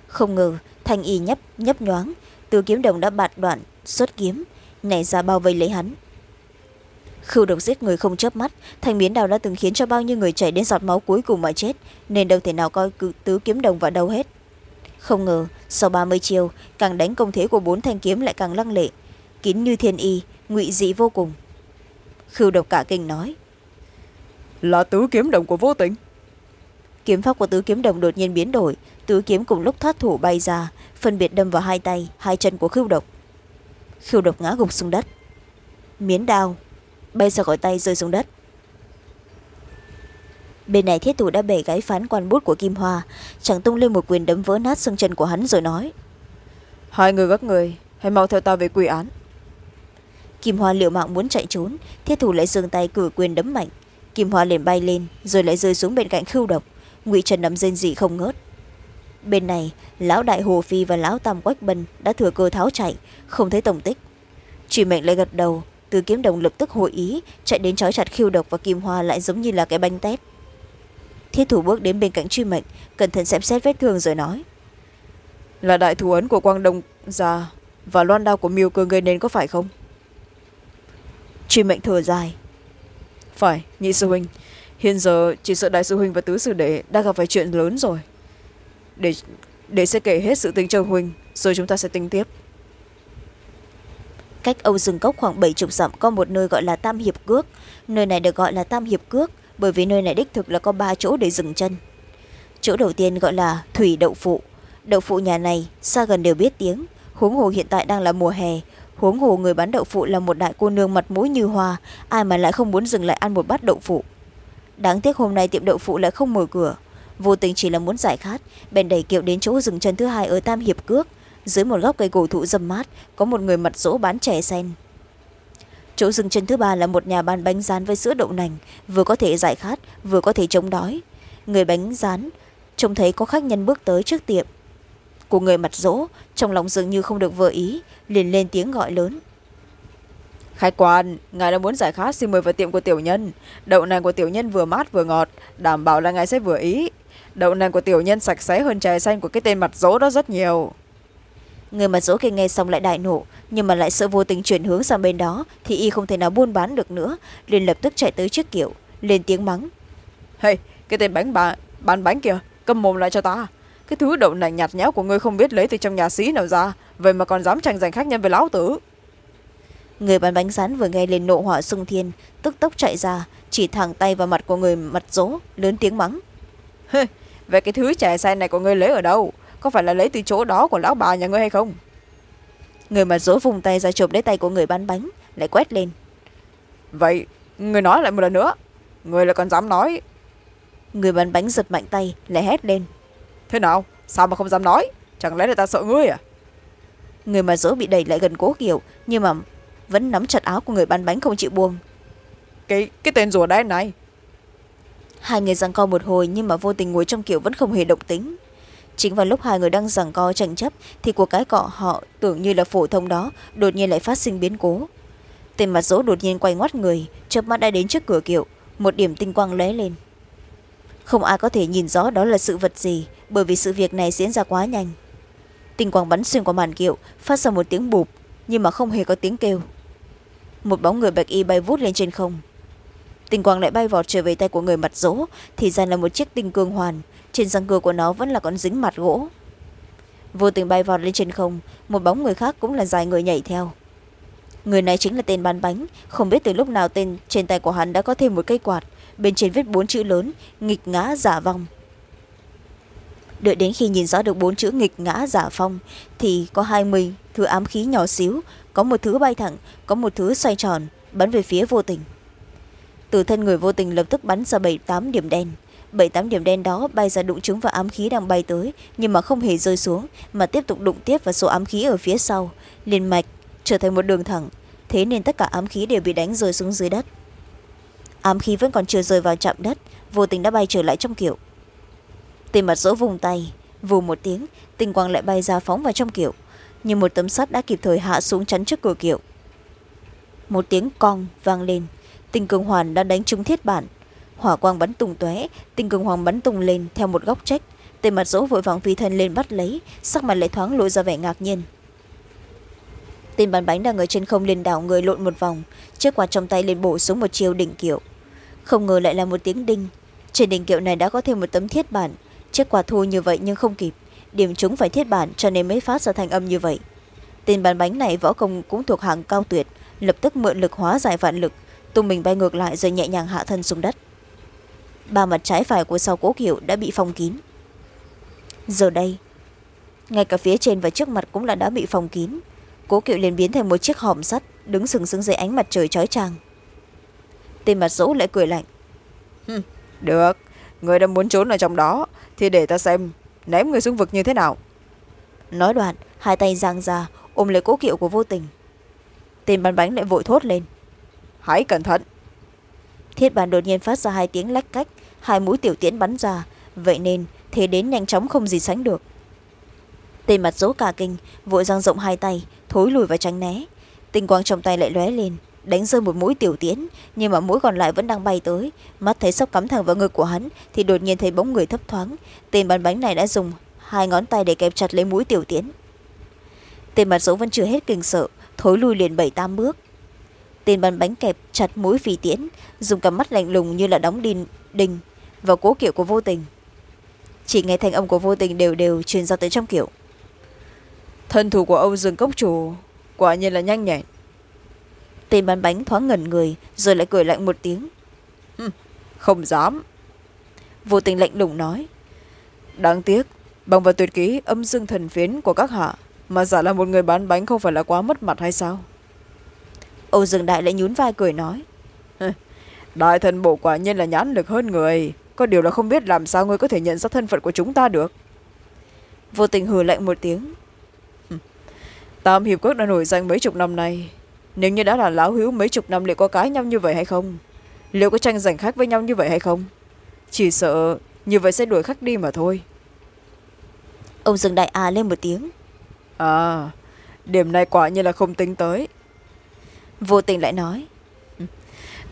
Không ngờ, thanh y nhấp nhấp nhoáng từ kiếm đồng đã bạt đoạn, xuất kiếm, nảy ra bao vây lấy hắn. Khưu độc giết người không chớp mắt, thanh biến đào đã từng khiến cho bao nhiêu người chảy đến giọt máu cuối cùng mà chết, nên đâu thể nào coi tứ kiếm đồng vào đâu hết không ngờ sau ba mươi chiều càng đánh công thế của bốn thanh kiếm lại càng lăng lệ. Kín như thiên y ngụy dị vô cùng. Khưu độc cả kinh nói là tứ kiếm đồng của vô tình. Kiếm pháp của tứ kiếm đồng đột nhiên biến đổi tứ kiếm cùng lúc thoát thủ bay ra phân biệt đâm vào hai tay hai chân của khưu độc. Khưu độc ngã gục xuống đất. Miến đao bay ra khỏi tay rơi xuống đất bên này thiết thủ đã bể gáy phán quan bút của kim hoa. Chẳng tung lên một quyền đấm vỡ nát xương chân của hắn rồi nói. Hai người các người hãy mau theo ta về quy án. Kim hoa liệu mạng muốn chạy trốn thiết thủ lại dừng tay cử quyền đấm mạnh. Kim hoa liền bay lên rồi lại rơi xuống bên cạnh khưu độc. Ngụy trần nằm rên dị không ngớt. Bên này lão đại hồ phi và lão tam quách bân đã thừa cơ tháo chạy không thấy tổng tích. Truy mệnh lại gật đầu từ kiếm đồng lập tức hội ý chạy đến trói chặt khiêu độc và kim hoa lại giống như là cái bánh tét thiết thủ bước đến bên cạnh truy mệnh cẩn thận xem xét vết thương rồi nói. Là đại thủ ấn của quang đông già và loan đao của miêu cơ gây nên có phải không? Truy mệnh thừa dài. Phải nhị sư huynh. Hiện giờ chỉ sợ đại sư huynh và tứ sư đệ đang gặp phải chuyện lớn rồi. Để để sẽ kể hết sự tình cho huynh rồi chúng ta sẽ tính tiếp. Cách âu rừng cốc khoảng bảy chục dặm có một nơi gọi là tam hiệp cước. Nơi này được gọi là tam hiệp cước bởi vì nơi này đích thực là có ba chỗ để dừng chân. Chỗ đầu tiên gọi là thủy đậu phụ. Đậu phụ nhà này, xa gần đều biết tiếng. Huống hồ hiện tại đang là mùa hè. Huống hồ người bán đậu phụ là một đại cô nương mặt mũi như hoa, ai mà lại không muốn dừng lại ăn một bát đậu phụ. Đáng tiếc hôm nay tiệm đậu phụ lại không mở cửa. Vô tình chỉ là muốn giải khát, bèn đẩy kiệu đến chỗ dừng chân thứ hai ở tam hiệp cước. Dưới một góc cây cổ thụ dâm mát, có một người mặt dỗ bán chè sen chỗ dừng chân thứ ba là một nhà bán bánh rán với sữa đậu nành, vừa có thể giải khát, vừa có thể chống đói. Người bánh rán trông thấy có khách nhân bước tới trước tiệm. Của người mặt rỗ, trong lòng dường như không được vừa ý, liền lên tiếng gọi lớn. Khách quan, ngài đã muốn giải khát, xin mời vào tiệm của tiểu nhân. Đậu nành của tiểu nhân vừa mát vừa ngọt, đảm bảo là ngài sẽ vừa ý. Đậu nành của tiểu nhân sạch sẽ hơn trà xanh của cái tên mặt rỗ đó rất nhiều người mặt dỗ kia nghe xong lại đại nộ nhưng mà lại sợ vô tình chuyển hướng sang bên đó thì y không thể nào buôn bán được nữa. Liền lập tức chạy tới trước kiểu lên tiếng mắng. Hey cái tên bánh bà bán bánh kìa cầm mồm lại cho ta. Cái thứ đậu nành nhạt nhẽo của ngươi không biết lấy từ trong nhà xí nào ra vậy mà còn dám tranh giành khách nhân với lão tử. Người bán bánh rán vừa nghe lên nộ hỏa sung thiên tức tốc chạy ra chỉ thẳng tay vào mặt của người mặt dỗ lớn tiếng mắng. Về cái thứ chè xay này của ngươi lấy ở đâu có phải là lấy từ chỗ đó của lão bà nhà ngươi hay không? Người mặt dỗ vùng tay ra chụp lấy tay của người bán bánh, lại quét lên. Vậy, người nói lại một lần nữa. Người lại còn dám nói. Người bán bánh giật mạnh tay, lại hét lên. Thế nào? Sao mà không dám nói? Chẳng lẽ là ta sợ ngươi à? Người mà dỗ bị đẩy lại gần cố kiểu nhưng mà vẫn nắm chặt áo của người bán bánh không chịu buông. Cái cái tên rùa đen này. Hai người giằng co một hồi, nhưng mà vô tình ngồi trong kiểu vẫn không hề động tính chính vào lúc hai người đang giằng co tranh chấp, thì cuộc cái cọ họ tưởng như là phổ thông đó, đột nhiên lại phát sinh biến cố. Tên mặt dỗ đột nhiên quay ngoắt người, chớp mắt đã đến trước cửa kiệu, một điểm tinh quang lóe lên. Không ai có thể nhìn rõ đó là sự vật gì, bởi vì sự việc này diễn ra quá nhanh. Tinh quang bắn xuyên qua màn kiệu, phát ra một tiếng bụp, nhưng mà không hề có tiếng kêu. Một bóng người bạch y bay vút lên trên không. Tinh quang lại bay vọt trở về tay của người mặt dỗ, thì ra là một chiếc tinh cương hoàn trên răng cưa của nó vẫn là còn dính mặt gỗ. Vô tình bay vọt lên trên không, một bóng người khác cũng là dài người nhảy theo. Người này chính là tên bán bánh. Không biết từ lúc nào tên trên tay của hắn đã có thêm một cây quạt, bên trên viết bốn chữ lớn, nghịch ngã giả vong. Đợi đến khi nhìn rõ được bốn chữ nghịch ngã giả phong thì có hai mươi thứ ám khí nhỏ xíu, có một thứ bay thẳng, có một thứ xoay tròn, bắn về phía vô tình. Từ thân người vô tình lập tức bắn ra bảy tám điểm đen bảy tám điểm đen đó bay ra đụng chúng vào ám khí đang bay tới, nhưng mà không hề rơi xuống, mà tiếp tục đụng tiếp vào số ám khí ở phía sau. Liền mạch trở thành một đường thẳng, thế nên tất cả ám khí đều bị đánh rơi xuống dưới đất. Ám khí vẫn còn chưa rơi vào chạm đất, vô tình đã bay trở lại trong kiểu tên mặt dỗ vùng tay, vù một tiếng, tinh quang lại bay ra phóng vào trong kiểu nhưng một tấm sắt đã kịp thời hạ xuống chắn trước cửa kiểu một tiếng cong vang lên, tinh cường hoàn đã đánh trúng thiết bản hỏa quang bắn tung tóe, tinh cường hoàng bắn tung lên theo một góc trách. Tề mặt dỗ vội vàng phi thân lên bắt lấy, sắc mặt lại thoáng lộ ra vẻ ngạc nhiên. Tên bàn bánh đang ở trên không lên đảo người lộn một vòng chiếc quạt trong tay lên bổ xuống một chiều đỉnh kiệu. Không ngờ lại là một tiếng đinh. Trên đỉnh kiệu này đã có thêm một tấm thiết bản. Chiếc quạt thu như vậy nhưng không kịp. Điểm chúng phải thiết bản cho nên mới phát ra thành âm như vậy. Tên bàn bánh này võ công cũng thuộc hàng cao tuyệt, lập tức mượn lực hóa giải vạn lực, tung mình bay ngược lại rồi nhẹ nhàng hạ thân xuống đất ba mặt trái phải của sau cố kiểu đã bị phong kín. Giờ đây ngay cả phía trên và trước mặt cũng là đã bị phong kín. Cố kiệu liền biến thành một chiếc hòm sắt đứng sừng sững dưới ánh mặt trời chói chang. Tên mặt dỗ lại cười lạnh. Được. Người đã muốn trốn ở trong đó thì để ta xem ném người xuống vực như thế nào. Nói đoạn hai tay giang ra ôm lấy cố kiệu của vô tình. Tên bắn bánh lại vội thốt lên. Hãy cẩn thận thiết bản đột nhiên phát ra hai tiếng lách cách, hai mũi tiểu tiễn bắn ra. Vậy nên, thế đến nhanh chóng không gì sánh được. Tên mặt dỗ cả kinh, vội giang rộng hai tay, thối lùi và tránh né. Tinh quang trong tay lại lóe lên, đánh rơi một mũi tiểu tiễn, nhưng mà mũi còn lại vẫn đang bay tới. Mắt thấy sắp cắm thẳng vào ngực của hắn, thì đột nhiên thấy bóng người thấp thoáng. Tên bắn bánh này đã dùng hai ngón tay để kẹp chặt lấy mũi tiểu tiễn. Tên mặt dỗ vẫn chưa hết kinh sợ, thối lùi liền bảy tám bước tên bắn bánh kẹp chặt mũi phi tiễn dùng cặp mắt lạnh lùng như là đóng đinh đình vào cố kiểu của vô tình. Chỉ nghe thanh âm của vô tình đều đều truyền ra tới trong kiểu thân thủ của ông dương cốc chủ quả nhiên là nhanh nhẹn. Tên bán bánh thoáng ngẩn người rồi lại cười lạnh một tiếng. Không dám. Vô tình lạnh lùng nói. Đáng tiếc bằng vào tuyệt kỹ âm dương thần phiến của các hạ mà giả là một người bán bánh không phải là quá mất mặt hay sao âu dương đại lại nhún vai cười nói. Đại thần bộ quả nhiên là nhãn lực hơn người. Có điều là không biết làm sao ngươi có thể nhận ra thân phận của chúng ta được. Vô tình hừ lạnh một tiếng. Tam hiệp quốc đã nổi danh mấy chục năm nay. Nếu như đã là lão hữu mấy chục năm liệu có cái nhau như vậy hay không? Liệu có tranh giành khách với nhau như vậy hay không? Chỉ sợ như vậy sẽ đuổi khách đi mà thôi. Ông dừng đại à lên một tiếng. À điểm này quả như là không tính tới vô tình lại nói.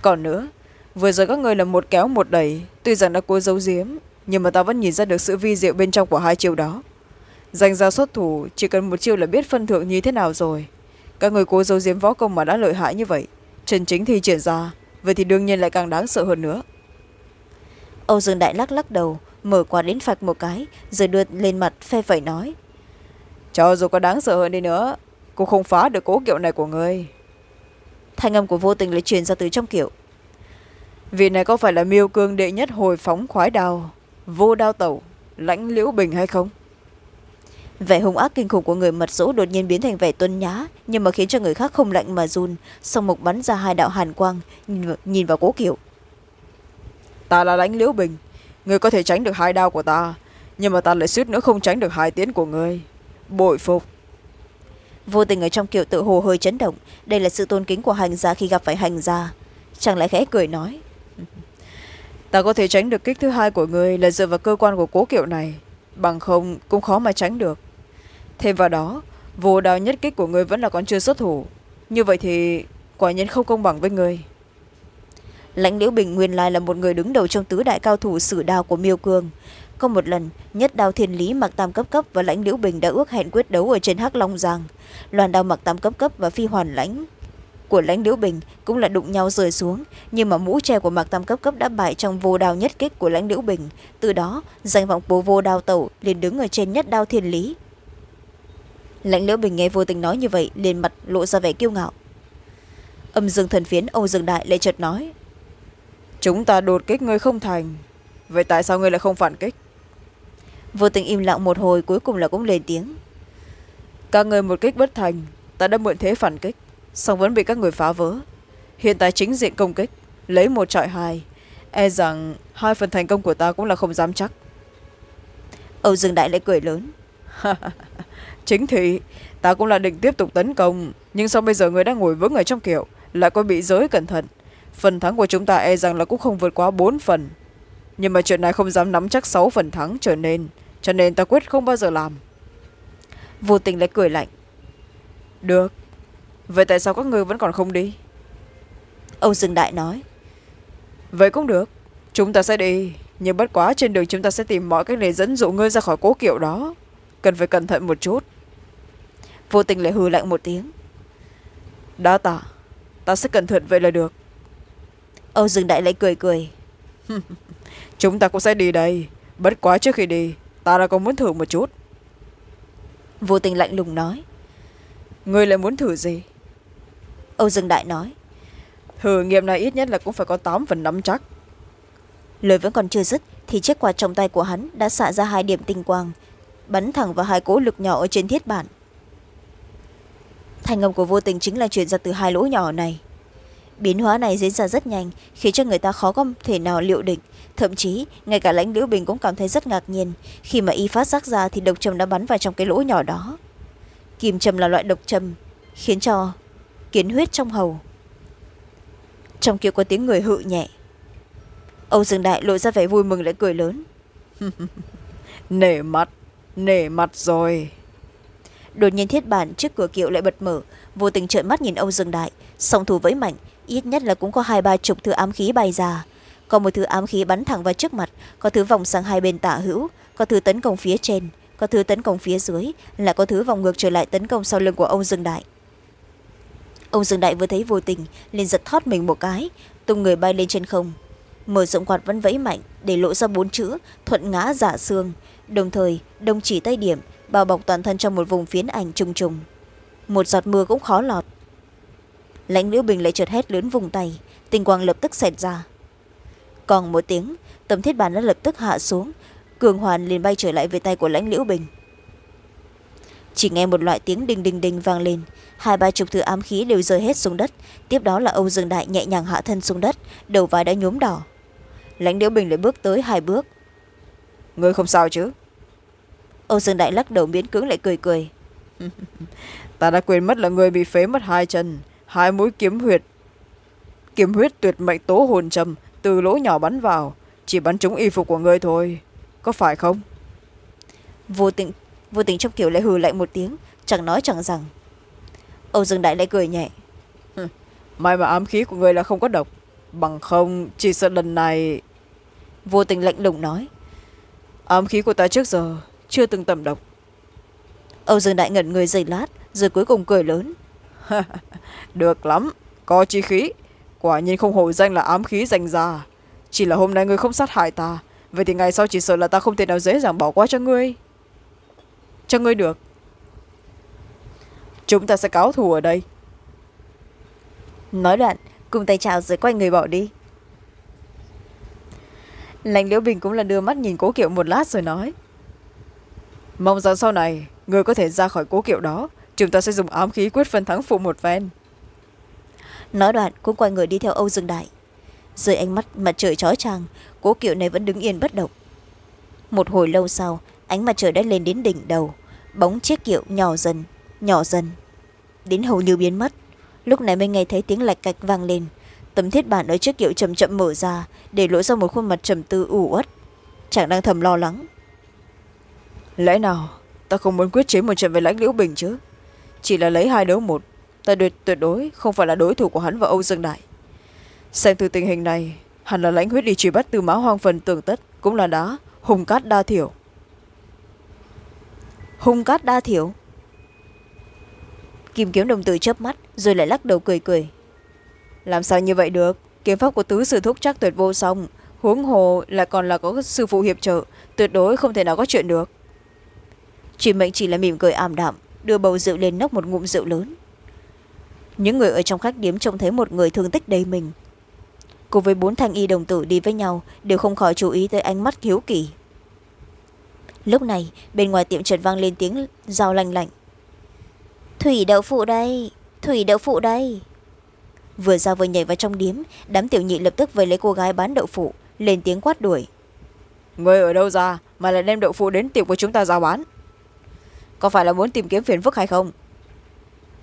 Còn nữa vừa rồi các người là một kéo một đẩy. Tuy rằng đã cố giấu giếm nhưng mà ta vẫn nhìn ra được sự vi diệu bên trong của hai chiêu đó. Danh gia xuất thủ chỉ cần một chiêu là biết phân thượng như thế nào rồi. Các người cố giấu giếm võ công mà đã lợi hại như vậy chân chính thi triển ra vậy thì đương nhiên lại càng đáng sợ hơn nữa. Âu dương đại lắc lắc đầu mở quạt đến phạch một cái rồi đưa lên mặt phe phẩy nói. Cho dù có đáng sợ hơn đi nữa cũng không phá được cố kiệu này của người thanh âm của vô tình lại truyền ra từ trong kiểu vị này có phải là miêu cương đệ nhất hồi phóng khoái đào vô đao tẩu lãnh liễu bình hay không? Vẻ hung ác kinh khủng của người mật dỗ đột nhiên biến thành vẻ tuân nhã nhưng mà khiến cho người khác không lạnh mà run song mục bắn ra hai đạo hàn quang nhìn vào, nhìn vào cố kiểu ta là lãnh liễu bình người có thể tránh được hai đao của ta nhưng mà ta lại suýt nữa không tránh được hai tiến của người bội phục vô tình ở trong kiểu tự hồ hơi chấn động đây là sự tôn kính của hành gia khi gặp phải hành gia. Chẳng lẽ khẽ cười nói <laughs> ta có thể tránh được kích thứ hai của người là dựa vào cơ quan của cố kiệu này. Bằng không cũng khó mà tránh được. Thêm vào đó vô đao nhất kích của người vẫn là còn chưa xuất thủ. Như vậy thì quả nhiên không công bằng với người lãnh liễu bình nguyên lai là một người đứng đầu trong tứ đại cao thủ sử đao của miêu cương có một lần, nhất đao thiên lý mặc tam cấp cấp và lãnh liễu bình đã ước hẹn quyết đấu ở trên hắc long giang. Loàn đao mặc tam cấp cấp và phi hoàn lãnh của lãnh liễu bình cũng là đụng nhau rơi xuống, nhưng mà mũ tre của mạc tam cấp cấp đã bại trong vô đao nhất kích của lãnh liễu bình. Từ đó, danh vọng bố vô đao tẩu liền đứng ở trên nhất đao thiên lý. Lãnh liễu bình nghe vô tình nói như vậy, liền mặt lộ ra vẻ kiêu ngạo. Âm dương thần phiến, âu dương đại lại chợt nói, chúng ta đột kích ngươi không thành. Vậy tại sao ngươi lại không phản kích? Vô tình im lặng một hồi cuối cùng là cũng lên tiếng. Các người một kích bất thành ta đã mượn thế phản kích song vẫn bị các người phá vỡ. Hiện tại chính diện công kích lấy một trọi hai e rằng hai phần thành công của ta cũng là không dám chắc. Âu dương đại lại cười lớn. Chính thì ta cũng là định tiếp tục tấn công nhưng sao bây giờ người đang ngồi vững ở trong kiểu lại có bị giới cẩn thận? Phần thắng của chúng ta e rằng là cũng không vượt quá bốn phần. Nhưng mà chuyện này không dám nắm chắc sáu phần thắng trở nên cho nên ta quyết không bao giờ làm. Vô tình lại cười lạnh. Được. Vậy tại sao các ngươi vẫn còn không đi? Âu dương đại nói. Vậy cũng được. Chúng ta sẽ đi. Nhưng bất quá trên đường chúng ta sẽ tìm mọi cách để dẫn dụ ngươi ra khỏi cố kiệu đó. Cần phải cẩn thận một chút. Vô tình lại hừ lạnh một tiếng. Đã tạ. Ta sẽ cẩn thận vậy là được. Âu dương đại lại cười cười. <laughs> Chúng ta cũng sẽ đi đây. Bất quá trước khi đi ta đã có muốn thử một chút. Vô tình lạnh lùng nói. Ngươi lại muốn thử gì? Âu dương đại nói. Thử nghiệm này ít nhất là cũng phải có tám phần nắm chắc. Lời vẫn còn chưa dứt thì chiếc quạt trong tay của hắn đã xạ ra hai điểm tinh quang bắn thẳng vào hai cỗ lực nhỏ ở trên thiết bản. Thành âm của vô tình chính là truyền ra từ hai lỗ nhỏ này biến hóa này diễn ra rất nhanh khiến cho người ta khó có thể nào liệu định. Thậm chí ngay cả lãnh liễu bình cũng cảm thấy rất ngạc nhiên. Khi mà y phát giác ra thì độc trầm đã bắn vào trong cái lỗ nhỏ đó. Kim trầm là loại độc trầm khiến cho kiến huyết trong hầu. Trong kia có tiếng người hự nhẹ. Âu dương đại lộ ra vẻ vui mừng lại cười lớn. <laughs> Nể mặt nể mặt rồi. Đột nhiên thiết bản trước cửa kiệu lại bật mở vô tình trợn mắt nhìn âu dương đại song thủ vẫy mạnh ít nhất là cũng có hai, ba chục thứ ám khí bay ra. Có một thứ ám khí bắn thẳng vào trước mặt, có thứ vòng sang hai bên tả hữu, có thứ tấn công phía trên, có thứ tấn công phía dưới, lại có thứ vòng ngược trở lại tấn công sau lưng của ông dương đại. Ông dương đại vừa thấy vô tình, liền giật thót mình một cái, tung người bay lên trên không. Mở rộng quạt vẫn vẫy mạnh, để lộ ra bốn chữ, thuận ngã dạ giả xương đồng thời, đồng chỉ tay điểm, bao bọc toàn thân trong một vùng phiến ảnh trùng trùng. Một giọt mưa cũng khó lọt lãnh liễu bình lại trượt hét lớn vùng tay. Tinh quang lập tức xẹt ra. Còn một tiếng tấm thiết bản đã lập tức hạ xuống. Cường hoàn liền bay trở lại về tay của lãnh liễu bình. Chỉ nghe một loại tiếng đinh đinh đinh vang lên. Hai ba chục thứ ám khí đều rơi hết xuống đất. Tiếp đó là âu dương đại nhẹ nhàng hạ thân xuống đất đầu vai đã nhuốm đỏ. Lãnh liễu bình lại bước tới hai bước. Ngươi không sao chứ? Âu dương đại lắc đầu miễn cưỡng lại cười cười. <laughs> Ta đã quên mất là người bị phế mất hai chân hai mũi kiếm huyệt. Kiếm huyết tuyệt mệnh tố hồn trầm từ lỗ nhỏ bắn vào. Chỉ bắn trúng y phục của ngươi thôi. Có phải không? Vô tình vô tình trong kiểu lại hừ lại một tiếng chẳng nói chẳng rằng. Âu dương đại lại cười nhẹ. May mà ám khí của người là không có độc. Bằng không chỉ sợ lần này vô tình lạnh lùng nói. Ám khí của ta trước giờ chưa từng tầm độc. Âu dương đại ngẩn người giây lát rồi cuối cùng cười lớn <laughs> được lắm có chi khí. Quả nhiên không hổ danh là ám khí danh ra. Chỉ là hôm nay người không sát hại ta vậy thì ngày sau chỉ sợ là ta không thể nào dễ dàng bỏ qua cho ngươi. Cho ngươi được. Chúng ta sẽ cáo thù ở đây. Nói đoạn cùng tay chào rồi quay người bỏ đi. Lãnh liễu bình cũng là đưa mắt nhìn cố kiệu một lát rồi nói. Mong rằng sau này người có thể ra khỏi cố kiệu đó chúng ta sẽ dùng ám khí quyết phân thắng phụ một ven nói đoạn cũng quay người đi theo âu dương đại. Dưới ánh mắt mặt trời chói chang cố kiệu này vẫn đứng yên bất động. Một hồi lâu sau ánh mặt trời đã lên đến đỉnh đầu. Bóng chiếc kiệu nhỏ dần nhỏ dần. Đến hầu như biến mất. Lúc này mới nghe thấy tiếng lạch cạch vang lên. Tấm thiết bản ở chiếc kiệu chậm chậm mở ra để lộ ra một khuôn mặt trầm tư ủ uất. Chàng đang thầm lo lắng. Lẽ nào ta không muốn quyết chế một trận với lãnh liễu bình chứ chỉ là lấy hai đấu một. Ta tuyệt, tuyệt đối không phải là đối thủ của hắn và âu dương đại. Xem từ tình hình này hẳn là lãnh huyết đi truy bắt từ mã hoang phần tường tất cũng là đá hùng cát đa thiểu. Hùng cát đa thiểu. Kim kiếm đồng tử chớp mắt rồi lại lắc đầu cười cười. Làm sao như vậy được? Kiếm pháp của tứ sư thúc chắc tuyệt vô song. Huống hồ là còn là có sư phụ hiệp trợ tuyệt đối không thể nào có chuyện được. Chỉ mệnh chỉ là mỉm cười ảm đạm đưa bầu rượu lên nốc một ngụm rượu lớn. Những người ở trong khách điếm trông thấy một người thương tích đầy mình. Cùng với bốn thanh y đồng tử đi với nhau đều không khỏi chú ý tới ánh mắt hiếu kỳ. Lúc này bên ngoài tiệm trần vang lên tiếng rào lành lạnh. Thủy đậu phụ đây thủy đậu phụ đây. Vừa ra vừa nhảy vào trong điếm đám tiểu nhị lập tức vây lấy cô gái bán đậu phụ lên tiếng quát đuổi. Người ở đâu ra mà lại đem đậu phụ đến tiệm của chúng ta giao bán có phải là muốn tìm kiếm phiền phức hay không?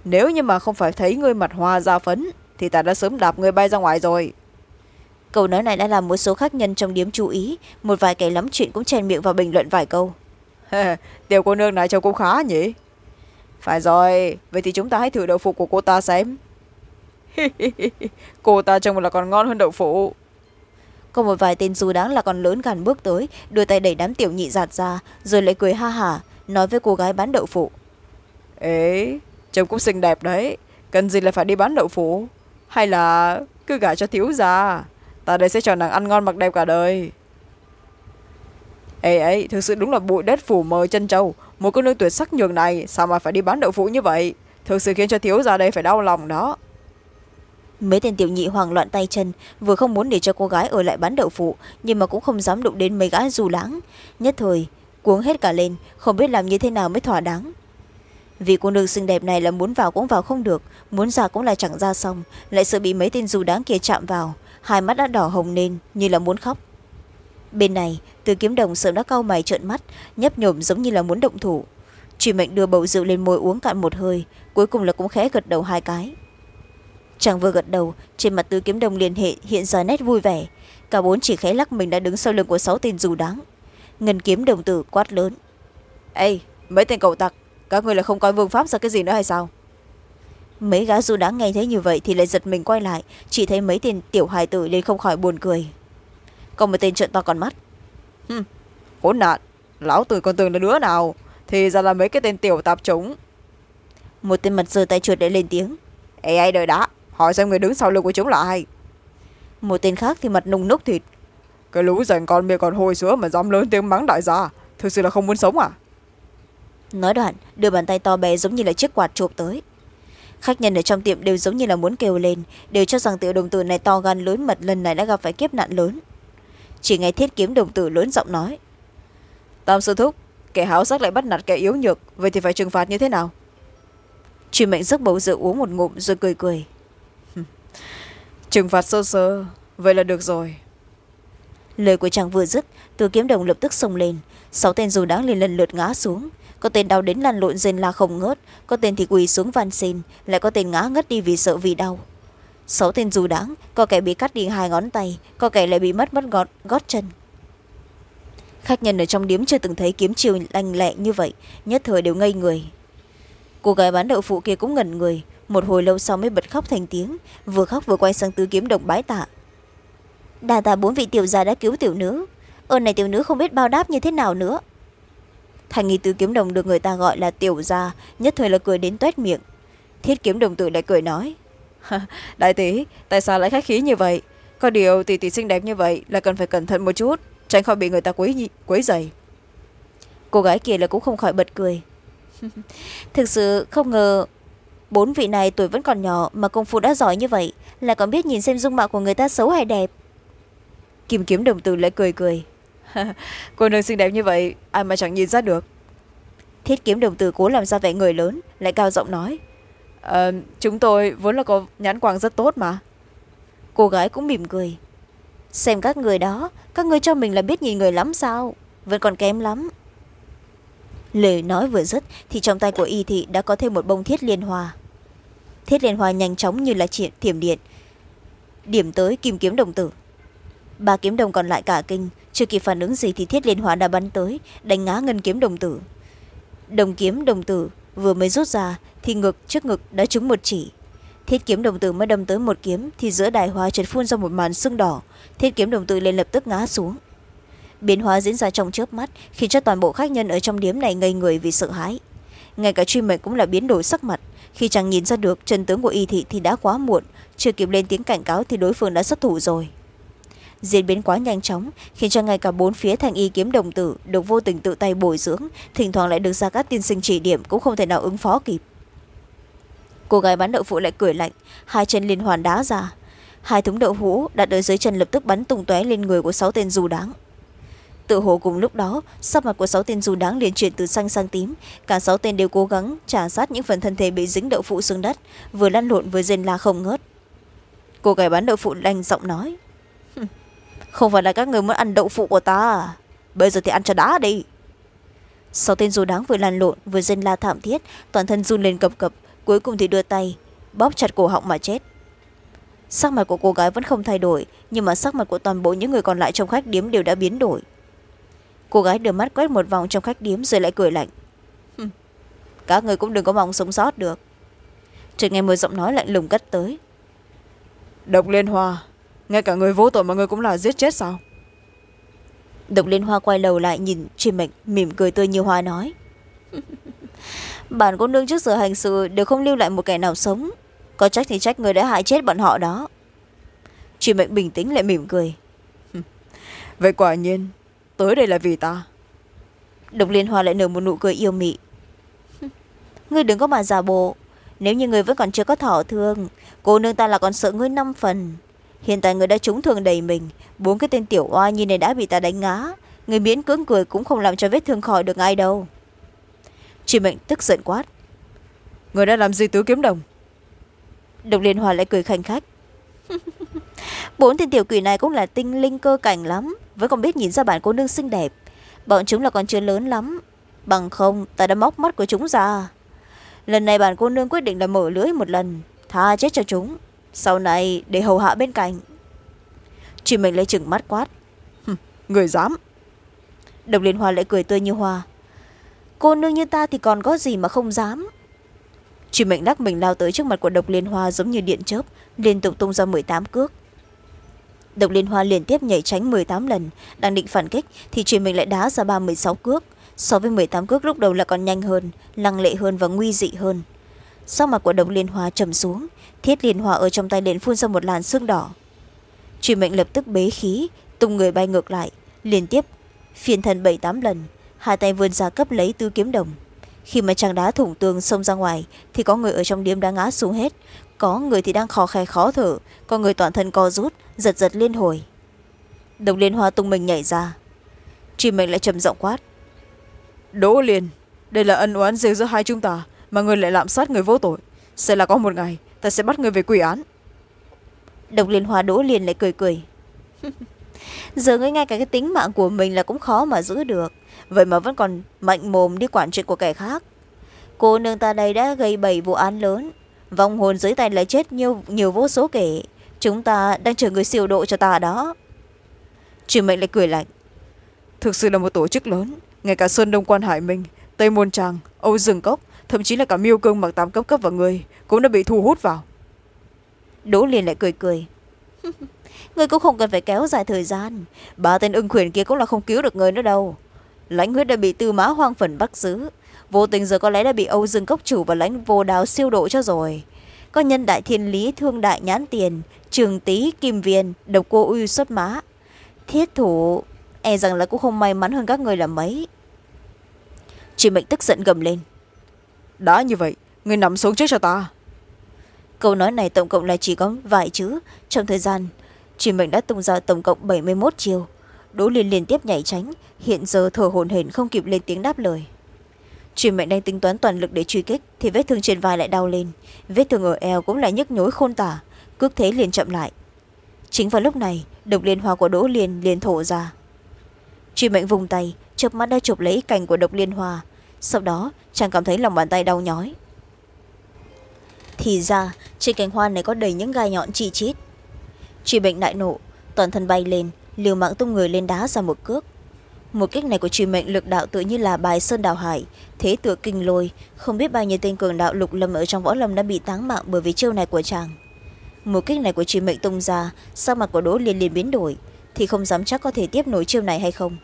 Nếu như mà không phải thấy ngươi mặt hoa da phấn thì ta đã sớm đạp ngươi bay ra ngoài rồi. Câu nói này đã làm một số khách nhân trong điếm chú ý. Một vài kẻ lắm chuyện cũng chen miệng vào bình luận vài câu. Tiểu cô nương này trông cũng khá nhỉ? Phải rồi vậy thì chúng ta hãy thử đậu phụ của cô ta xem. Cô ta trông là còn ngon hơn đậu phụ. Có một vài tên dù đáng là còn lớn gần bước tới đưa tay đẩy đám tiểu nhị giạt ra rồi lại cười ha hả nói với cô gái bán đậu phụ. Ế trông cũng xinh đẹp đấy. Cần gì là phải đi bán đậu phụ? Hay là cứ gả cho thiếu gia? Ta đây sẽ cho nàng ăn ngon mặc đẹp cả đời. Ê ấy thực sự đúng là bụi đất phủ mờ chân trâu. Một cô nương tuyệt sắc nhường này sao mà phải đi bán đậu phụ như vậy? Thực sự khiến cho thiếu gia đây phải đau lòng đó. Mấy tên tiểu nhị hoảng loạn tay chân vừa không muốn để cho cô gái ở lại bán đậu phụ nhưng mà cũng không dám đụng đến mấy gái dù lãng. Nhất thời cuống hết cả lên, không biết làm như thế nào mới thỏa đáng. Vì cô nương xinh đẹp này là muốn vào cũng vào không được, muốn ra cũng là chẳng ra xong, lại sợ bị mấy tên dù đáng kia chạm vào, hai mắt đã đỏ hồng lên như là muốn khóc. Bên này, từ kiếm đồng sớm đã cau mày trợn mắt, nhấp nhổm giống như là muốn động thủ. Truy mệnh đưa bầu rượu lên môi uống cạn một hơi, cuối cùng là cũng khẽ gật đầu hai cái. Chàng vừa gật đầu, trên mặt tứ kiếm đồng liền hệ, hiện ra nét vui vẻ. Cả bốn chỉ khẽ lắc mình đã đứng sau lưng của sáu tên dù đáng ngân kiếm đồng tử quát lớn. Ê mấy tên cậu tặc các người là không coi vương pháp ra cái gì nữa hay sao? Mấy gã dù đáng nghe thấy như vậy thì lại giật mình quay lại chỉ thấy mấy tên tiểu hài tử nên không khỏi buồn cười. Còn một tên trợn to con mắt. Hừm khốn nạn lão tử còn tưởng là đứa nào thì ra là mấy cái tên tiểu tạp chúng một tên mặt giơ tay chuột để lên tiếng. Ê ai đợi đã hỏi xem người đứng sau lưng của chúng là ai. Một tên khác thì mặt nung núc thịt cái lũ dành con bia còn hôi sữa mà dám lớn tiếng mắng đại gia. Thực sự là không muốn sống à? Nói đoạn đưa bàn tay to bé giống như là chiếc quạt chộp tới. Khách nhân ở trong tiệm đều giống như là muốn kêu lên đều cho rằng tiểu đồng tử này to gan lớn mật lần này đã gặp phải kiếp nạn lớn. Chỉ nghe thiết kiếm đồng tử lớn giọng nói. Tam sư thúc kẻ háo sắc lại bắt nạt kẻ yếu nhược vậy thì phải trừng phạt như thế nào? Truy mệnh giấc bầu rượu uống một ngụm rồi cười cười. <laughs> Trừng phạt sơ sơ vậy là được rồi lời của chàng vừa dứt từ kiếm đồng lập tức xông lên. Sáu tên dù đáng liền lần lượt ngã xuống. Có tên đau đến lăn lộn rên la không ngớt có tên thì quỳ xuống van xin lại có tên ngã ngất đi vì sợ vì đau. Sáu tên dù đáng có kẻ bị cắt đi hai ngón tay có kẻ lại bị mất mất gót, gót chân. Khách nhân ở trong điếm chưa từng thấy kiếm chiều lanh lẹ như vậy nhất thời đều ngây người. Cô gái bán đậu phụ kia cũng ngẩn người. Một hồi lâu sau mới bật khóc thành tiếng vừa khóc vừa quay sang tứ kiếm đồng bái tạ đà tạ bốn vị tiểu gia đã cứu tiểu nữ. Ơn này tiểu nữ không biết bao đáp như thế nào nữa. Thành nghi tứ kiếm đồng được người ta gọi là tiểu gia nhất thời là cười đến toét miệng. Thiết kiếm đồng tử lại cười nói đại tỷ tại sao lại khách khí như vậy? Có điều tỷ tỷ xinh đẹp như vậy là cần phải cẩn thận một chút tránh khỏi bị người ta quấy, quấy dày cô gái kia là cũng không khỏi bật cười. <laughs> Thực sự không ngờ bốn vị này tuổi vẫn còn nhỏ mà công phu đã giỏi như vậy là còn biết nhìn xem dung mạo của người ta xấu hay đẹp kim kiếm đồng tử lại cười cười. <laughs> Cô nương xinh đẹp như vậy ai mà chẳng nhìn ra được. Thiết kiếm đồng tử cố làm ra vẻ người lớn lại cao giọng nói. À, chúng tôi vốn là có nhãn quang rất tốt mà. Cô gái cũng mỉm cười. Xem các người đó các người cho mình là biết nhìn người lắm sao vẫn còn kém lắm. Lời nói vừa dứt thì trong tay của y thị đã có thêm một bông thiết liên hoa. Thiết liên hoa nhanh chóng như là thiểm điện. Điểm tới kim kiếm đồng tử ba kiếm đồng còn lại cả kinh, chưa kịp phản ứng gì thì thiết liên hoa đã bắn tới, đánh ngã ngân kiếm đồng tử. Đồng kiếm đồng tử vừa mới rút ra thì ngực, trước ngực đã trúng một chỉ. Thiết kiếm đồng tử mới đâm tới một kiếm thì giữa đài hoa chợt phun ra một màn sưng đỏ. Thiết kiếm đồng tử liền lập tức ngã xuống. Biến hóa diễn ra trong chớp mắt, khiến cho toàn bộ khách nhân ở trong điếm này ngây người vì sợ hãi. Ngay cả truy mệnh cũng là biến đổi sắc mặt. Khi chàng nhìn ra được chân tướng của y thị thì đã quá muộn, chưa kịp lên tiếng cảnh cáo thì đối phương đã xuất thủ rồi diễn biến quá nhanh chóng, khiến cho ngay cả bốn phía thành y kiếm đồng tử được vô tình tự tay bồi dưỡng. Thỉnh thoảng lại được ra các tiên sinh chỉ điểm cũng không thể nào ứng phó kịp. Cô gái bán đậu phụ lại cười lạnh, hai chân liên hoàn đá ra. Hai thúng đậu hũ đặt ở dưới chân lập tức bắn tung tóe lên người của sáu tên dù đáng. Tự hồ cùng lúc đó, sắc mặt của sáu tên dù đáng liền chuyển từ xanh sang tím. Cả sáu tên đều cố gắng trả sát những phần thân thể bị dính đậu phụ xuống đất, vừa lăn lộn vừa rên la không ngớt. Cô gái bán đậu phụ lanh giọng nói không phải là các người muốn ăn đậu phụ của ta. À? bây giờ thì ăn cho đá đi. Sáu tên dù đáng vừa lăn lộn, vừa dân la thảm thiết, toàn thân run lên cập cập, cuối cùng thì đưa tay, bóp chặt cổ họng mà chết. Sắc mặt của cô gái vẫn không thay đổi, nhưng mà sắc mặt của toàn bộ những người còn lại trong khách điếm đều đã biến đổi. Cô gái đưa mắt quét một vòng trong khách điếm rồi lại cười lạnh. Các người cũng đừng có mong sống sót được. Chợt nghe một giọng nói lạnh lùng cất tới. Độc liên hoa ngay cả người vô tội mà người cũng là giết chết sao? Độc liên hoa quay đầu lại nhìn chim mệnh mỉm cười tươi như hoa nói. <laughs> Bản cô nương trước giờ hành sự đều không lưu lại một kẻ nào sống. Có trách thì trách người đã hại chết bọn họ đó. Chim mệnh bình tĩnh lại mỉm cười. <laughs> Vậy quả nhiên tới đây là vì ta. Độc liên hoa lại nở một nụ cười yêu mị. <laughs> Ngươi đừng có mà giả bộ. Nếu như ngươi vẫn còn chưa có thọ thương cô nương ta là còn sợ ngươi năm phần hiện tại người đã trúng thương đầy mình. Bốn cái tên tiểu oa như này đã bị ta đánh ngã. Người miễn cưỡng cười cũng không làm cho vết thương khỏi được ai đâu. Chị mệnh tức giận quát. Người đã làm gì tứ kiếm đồng? Độc liên hòa lại cười khanh khách. <laughs> Bốn tên tiểu quỷ này cũng là tinh linh cơ cảnh lắm. Vẫn còn biết nhìn ra bản cô nương xinh đẹp. Bọn chúng là còn chưa lớn lắm. Bằng không ta đã móc mắt của chúng ra. Lần này bản cô nương quyết định là mở lưới một lần tha chết cho chúng sau này để hầu hạ bên cạnh. Chị mình lấy chừng mắt quát. Người dám. Độc liên hoa lại cười tươi như hoa. Cô nương như ta thì còn có gì mà không dám. Chị mệnh đắc mình lao tới trước mặt của độc liên hoa giống như điện chớp, liên tục tung ra m tám cước. Độc liên hoa liên tiếp nhảy tránh m tám lần, đang định phản kích thì chị mình lại đá ra ba mươi sáu cước. So với m tám cước lúc đầu là còn nhanh hơn, lăng lệ hơn và nguy dị hơn sau mặt của độc liên hoa trầm xuống, thiết liên hoa ở trong tay liền phun ra một làn xương đỏ. Truy mệnh lập tức bế khí, tung người bay ngược lại, liên tiếp, phiền thần bảy tám lần, hai tay vươn ra cấp lấy tư kiếm đồng. Khi mà chàng đá thủng tường xông ra ngoài, thì có người ở trong điếm đã ngã xuống hết. Có người thì đang khó khe khó thở, có người toàn thân co rút, giật giật liên hồi. Đồng liên hoa tung mình nhảy ra. Truy mệnh lại trầm giọng quát. Đỗ liền đây là ân oán riêng giữa hai chúng ta mà người lại lạm sát người vô tội. Sẽ là có một ngày ta sẽ bắt người về quy án. Độc liên hoa đỗ liền lại cười cười. <laughs> Giờ ngươi ngay cả cái tính mạng của mình là cũng khó mà giữ được. Vậy mà vẫn còn mạnh mồm đi quản chuyện của kẻ khác. Cô nương ta đây đã gây bảy vụ án lớn. Vong hồn dưới tay lại chết nhiều, nhiều vô số kể. Chúng ta đang chờ người siêu độ cho ta đó. Truyền mệnh lại cười lạnh. Thực sự là một tổ chức lớn. Ngay cả sơn đông quan hải minh tây môn tràng âu rừng cốc thậm chí là cả miêu cương mặc tám cấp cấp vào người cũng đã bị thu hút vào. Đỗ liền lại cười cười. <laughs> Người cũng không cần phải kéo dài thời gian. Ba tên ưng khuyển kia cũng là không cứu được người nữa đâu. Lãnh huyết đã bị tư mã hoang phần bắt giữ. Vô tình giờ có lẽ đã bị âu dương cốc chủ và lãnh vô đáo siêu độ cho rồi. Có nhân đại thiên lý thương đại nhãn tiền, trường tý kim viên, độc cô uy xuất mã. Thiết thủ e rằng là cũng không may mắn hơn các người là mấy. Chị mệnh tức giận gầm lên đã như vậy, người nằm xuống trước cho ta. Câu nói này tổng cộng là chỉ có vài chữ. Trong thời gian truy mệnh đã tung ra tổng cộng bảy mươi một chiều. Đỗ liên liên tiếp nhảy tránh, hiện giờ thở hồn hển không kịp lên tiếng đáp lời. Truy mệnh đang tính toán toàn lực để truy kích, thì vết thương trên vai lại đau lên. Vết thương ở eo cũng lại nhức nhối khôn tả. Cước thế liền chậm lại. Chính vào lúc này, độc liên hoa của đỗ liên liền thổ ra. Truy mệnh vùng tay, chớp mắt đã chụp lấy cành của độc liên hoa sau đó, chàng cảm thấy lòng bàn tay đau nhói. Thì ra, trên cành hoa này có đầy những gai nhọn chi chít. Truy bệnh đại nộ, toàn thân bay lên, liều mạng tung người lên đá ra một cước. Một kích này của truy mệnh lực đạo tự như là bài sơn đào hải, thế tựa kinh lôi, không biết bao nhiêu tên cường đạo lục lâm ở trong võ lâm đã bị táng mạng bởi vì chiêu này của chàng. Một kích này của truy mệnh tung ra, sắc mặt của đỗ liên liền biến đổi, thì không dám chắc có thể tiếp nổi chiêu này hay không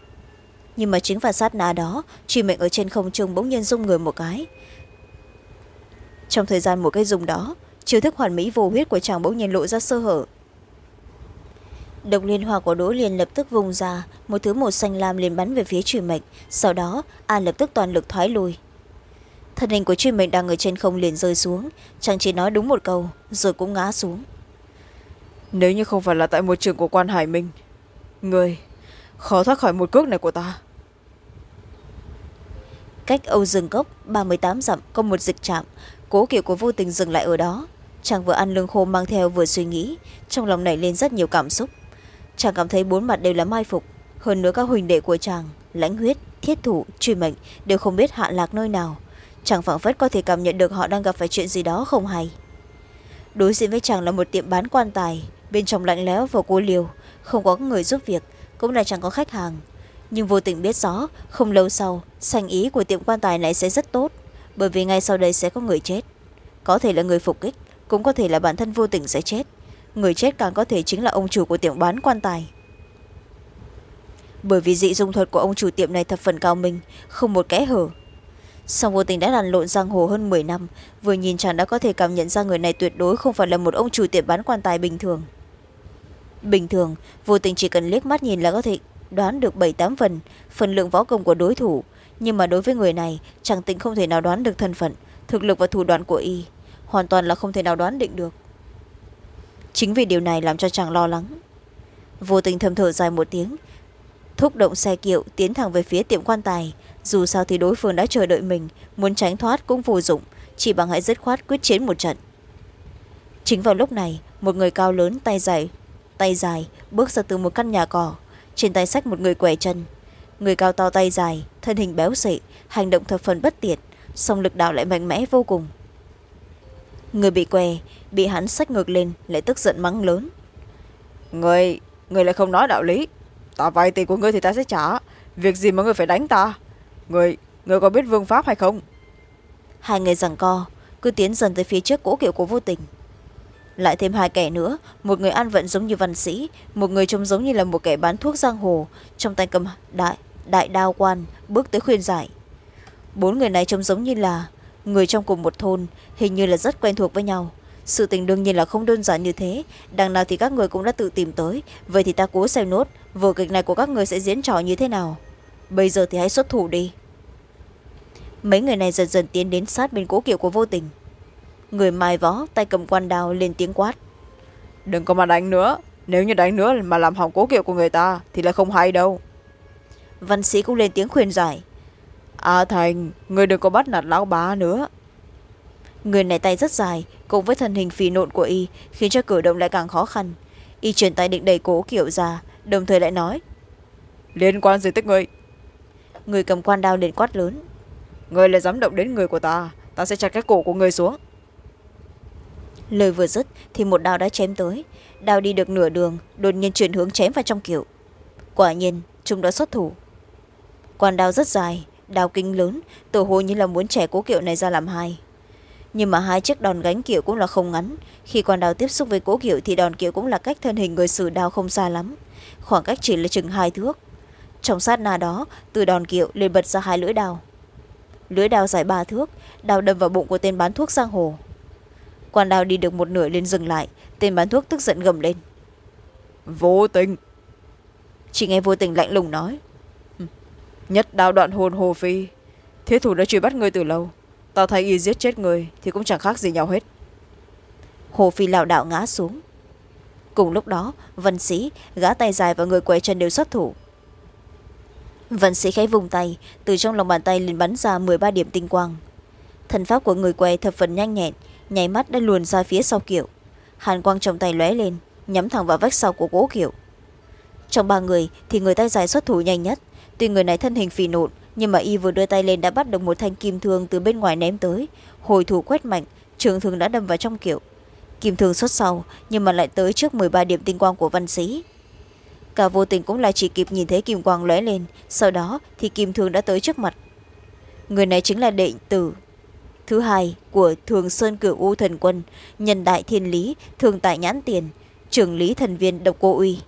nhưng mà chính vào sát na đó truy mệnh ở trên không trung bỗng nhiên rung người một cái. Trong thời gian một cái rung đó, chiêu thức hoàn mỹ vô huyết của chàng bỗng nhiên lộ ra sơ hở. Độc liên hoa của đỗ liền lập tức vùng ra, một thứ màu xanh lam liền bắn về phía truy mệnh. Sau đó an lập tức toàn lực thoái lui. Thân hình của truy mệnh đang ở trên không liền rơi xuống. Chàng chỉ nói đúng một câu, rồi cũng ngã xuống. Nếu như không phải là tại một trường của quan hải minh, người khó thoát khỏi một cước này của ta cách âu dương cốc, ba mươi tám dặm, có một dịch trạm. Cố kiểu của vô tình dừng lại ở đó. Chàng vừa ăn lương khô mang theo vừa suy nghĩ. Trong lòng nảy lên rất nhiều cảm xúc. Chàng cảm thấy bốn mặt đều là mai phục. Hơn nữa các huỳnh đệ của chàng, lãnh huyết, thiết thủ, truy mệnh đều không biết hạ lạc nơi nào. Chàng phảng phất có thể cảm nhận được họ đang gặp phải chuyện gì đó không hay. Đối diện với chàng là một tiệm bán quan tài. Bên trong lạnh lẽo và cô liều. Không có người giúp việc. Cũng là chẳng có khách hàng nhưng vô tình biết rõ, không lâu sau sành ý của tiệm quan tài này sẽ rất tốt. Bởi vì ngay sau đây sẽ có người chết. Có thể là người phục kích, cũng có thể là bản thân vô tình sẽ chết. Người chết càng có thể chính là ông chủ của tiệm bán quan tài. Bởi vì dị dung thuật của ông chủ tiệm này thập phần cao minh, không một kẽ hở. Song vô tình đã lăn lộn giang hồ hơn m năm, vừa nhìn chàng đã có thể cảm nhận ra người này tuyệt đối không phải là một ông chủ tiệm bán quan tài bình thường. Bình thường, vô tình chỉ cần liếc mắt nhìn là có thể đoán được bảy tám phần phần lượng võ công của đối thủ. Nhưng mà đối với người này, chẳng tịnh không thể nào đoán được thân phận, thực lực và thủ đoạn của y. Hoàn toàn là không thể nào đoán định được. Chính vì điều này làm cho chàng lo lắng. Vô tình thầm thở dài một tiếng. Thúc động xe kiệu, tiến thẳng về phía tiệm quan tài. Dù sao thì đối phương đã chờ đợi mình, muốn tránh thoát cũng vô dụng, chỉ bằng hãy dứt khoát quyết chiến một trận. Chính vào lúc này, một người cao lớn tay dài tay dài bước ra từ một căn nhà cỏ trên tay sách một người quẻ chân. Người cao to tay dài, thân hình béo xị hành động thập phần bất tiện, song lực đạo lại mạnh mẽ vô cùng. Người bị què, bị hắn sách ngược lên, lại tức giận mắng lớn. Người người lại không nói đạo lý. Ta vay tiền của ngươi thì ta sẽ trả. Việc gì mà ngươi phải đánh ta? Người người có biết vương pháp hay không? Hai người rằng co, cứ tiến dần tới phía trước cỗ kiểu của vô tình lại thêm hai kẻ nữa một người ăn vận giống như văn sĩ một người trông giống như là một kẻ bán thuốc giang hồ. Trong tay cầm đại, đại đao quan bước tới khuyên giải. Bốn người này trông giống như là người trong cùng một thôn hình như là rất quen thuộc với nhau. Sự tình đương nhiên là không đơn giản như thế. Đằng nào thì các người cũng đã tự tìm tới. Vậy thì ta cố xem nốt vở kịch này của các người sẽ diễn trò như thế nào. Bây giờ thì hãy xuất thủ đi. Mấy người này dần dần tiến đến sát bên cố kiểu của vô tình người mai võ tay cầm quan đao lên tiếng quát. Đừng có mà đánh nữa. Nếu như đánh nữa mà làm hỏng cố kiệu của người ta thì là không hay đâu. Văn sĩ cũng lên tiếng khuyên giải. A thành người đừng có bắt nạt lão bá nữa. Người này tay rất dài cùng với thân hình phì nộn của y khiến cho cử động lại càng khó khăn. Y chuyển tay định đẩy cố kiểu ra đồng thời lại nói. Liên quan gì tới người người cầm quan đao liền quát lớn. Người là dám động đến người của ta ta sẽ chặt cái cổ của người xuống lời vừa dứt thì một đao đã chém tới. Đao đi được nửa đường, đột nhiên chuyển hướng chém vào trong kiểu quả nhiên, chúng đã xuất thủ. Quan đao rất dài, đao kinh lớn tổ hồ như là muốn trẻ cố kiệu này ra làm hai nhưng mà hai chiếc đòn gánh kiệu cũng là không ngắn. Khi quan đao tiếp xúc với cố kiệu thì đòn kiệu cũng là cách thân hình người sử đao không xa lắm. Khoảng cách chỉ là chừng hai thước. Trong sát na đó, từ đòn kiệu liền bật ra hai lưỡi đao. Lưỡi đao dài ba thước, đao đâm vào bụng của tên bán thuốc giang hồ quan đao đi được một nửa liền dừng lại tên bán thuốc tức giận gầm lên. Vô tình. Chỉ nghe vô tình lạnh lùng nói. Nhất đao đoạn hồn hồ phi. Thiết thủ đã truy bắt người từ lâu. Tao thấy y giết chết người thì cũng chẳng khác gì nhau hết. Hồ phi lảo đảo ngã xuống. Cùng lúc đó vân sĩ gã tay dài và người quay chân đều xuất thủ. Vân sĩ khẽ vùng tay từ trong lòng bàn tay liền bắn ra m ba điểm tinh quang. Thần pháp của người quay thập phần nhanh nhẹn nháy mắt đã luồn ra phía sau kiểu hàn quang trong tay lóe lên, nhắm thẳng vào vách sau của cố kiểu trong ba người thì người tay dài xuất thủ nhanh nhất. Tuy người này thân hình phì nộn, nhưng mà y vừa đưa tay lên đã bắt được một thanh kim thương từ bên ngoài ném tới. Hồi thủ quét mạnh, trường thương đã đâm vào trong kiểu kim thương xuất sau, nhưng mà lại tới trước m ba điểm tinh quang của văn sĩ. Cả vô tình cũng là chỉ kịp nhìn thấy kim quang lóe lên, sau đó thì kim thương đã tới trước mặt. Người này chính là đệ tử thứ hai của thường sơn cửu u thần quân, nhân đại thiên lý, thường tại nhãn tiền, trưởng lý thần viên độc cô uy.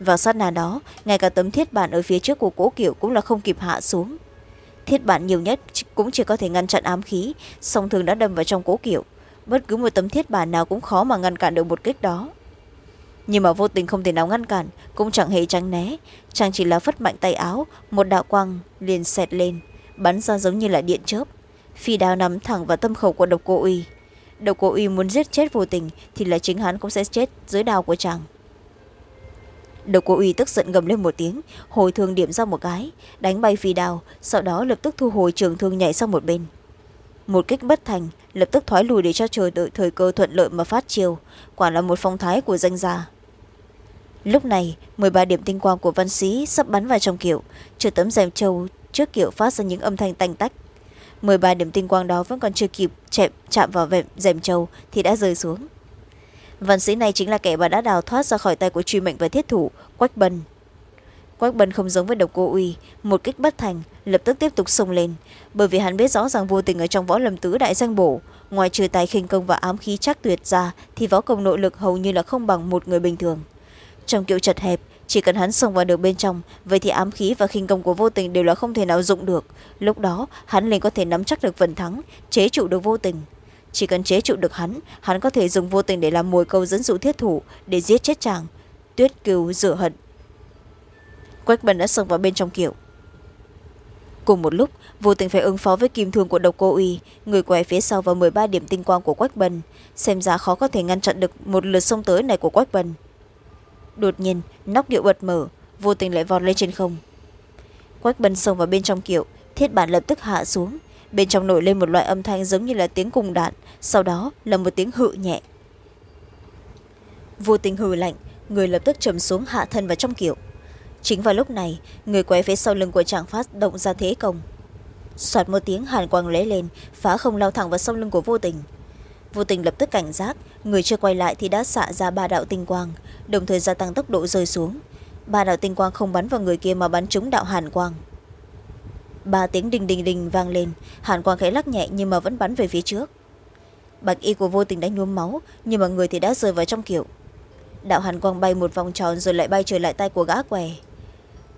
Vào sát nà đó, ngay cả tấm thiết bản ở phía trước của cố kiểu cũng là không kịp hạ xuống. Thiết bản nhiều nhất cũng chỉ có thể ngăn chặn ám khí, song thường đã đâm vào trong cố kiểu bất cứ một tấm thiết bản nào cũng khó mà ngăn cản được một kích đó. Nhưng mà vô tình không thể nào ngăn cản, cũng chẳng hề tránh né. Chàng chỉ là phất mạnh tay áo, một đạo quang liền xẹt lên, bắn ra giống như là điện chớp phi đao nắm thẳng vào tâm khẩu của độc cô uy. Độc cô uy muốn giết chết vô tình thì là chính hắn cũng sẽ chết dưới đao của chàng. Độc cô uy tức giận gầm lên một tiếng hồi thương điểm ra một cái đánh bay phi đao sau đó lập tức thu hồi trường thương nhảy sang một bên. Một kích bất thành lập tức thoái lùi để cho chờ đợi thời cơ thuận lợi mà phát chiều quả là một phong thái của danh gia. Lúc này m ba điểm tinh quang của văn sĩ sắp bắn vào trong kiệu, trừ tấm rèm trâu trước kiệu phát ra những âm thanh tanh tách m ba điểm tinh quang đó vẫn còn chưa kịp chạm, chạm vào vẹm rèm trâu thì đã rơi xuống. Văn sĩ này chính là kẻ mà đã đào thoát ra khỏi tay của truy mệnh và thiết thủ quách bân. Quách bân không giống với độc cô uy một kích bất thành lập tức tiếp tục xông lên. Bởi vì hắn biết rõ ràng vô tình ở trong võ lâm tứ đại danh bổ ngoài trừ tài khinh công và ám khí chắc tuyệt ra thì võ công nội lực hầu như là không bằng một người bình thường. Trong kiệu chật hẹp chỉ cần hắn xông vào được bên trong, vậy thì ám khí và khinh công của vô tình đều là không thể nào dụng được. Lúc đó, hắn liền có thể nắm chắc được phần thắng, chế trụ được vô tình. Chỉ cần chế trụ được hắn hắn có thể dùng vô tình để làm mồi câu dẫn dụ thiết thủ, để giết chết chàng. Tuyết cừu rửa hận. Quách bần đã xông vào bên trong kiểu cùng một lúc, vô tình phải ứng phó với kim thương của độc cô uy, người quay phía sau và m ba điểm tinh quang của quách bần xem ra khó có thể ngăn chặn được một lượt xông tới này của quách bần đột nhiên nóc kiệu bật mở, vô tình lại vọt lên trên không. Quách bần xông vào bên trong kiệu, thiết bản lập tức hạ xuống. Bên trong nổi lên một loại âm thanh giống như là tiếng cùng đạn, sau đó là một tiếng hự nhẹ. Vô tình hừ lạnh, người lập tức trầm xuống hạ thân vào trong kiệu. Chính vào lúc này, người quay phía sau lưng của trạng phát động ra thế công. Soạt một tiếng, hàn quang lóe lên, phá không lao thẳng vào sau lưng của vô tình vô tình lập tức cảnh giác, người chưa quay lại thì đã xạ ra ba đạo tinh quang, đồng thời gia tăng tốc độ rơi xuống. Ba đạo tinh quang không bắn vào người kia mà bắn trúng đạo hàn quang. Ba tiếng đình đình đình vang lên, hàn quang khẽ lắc nhẹ nhưng mà vẫn bắn về phía trước. Bạch y của vô tình đã nhuốm máu, nhưng mà người thì đã rơi vào trong kiểu đạo hàn quang bay một vòng tròn rồi lại bay trở lại tay của gã què.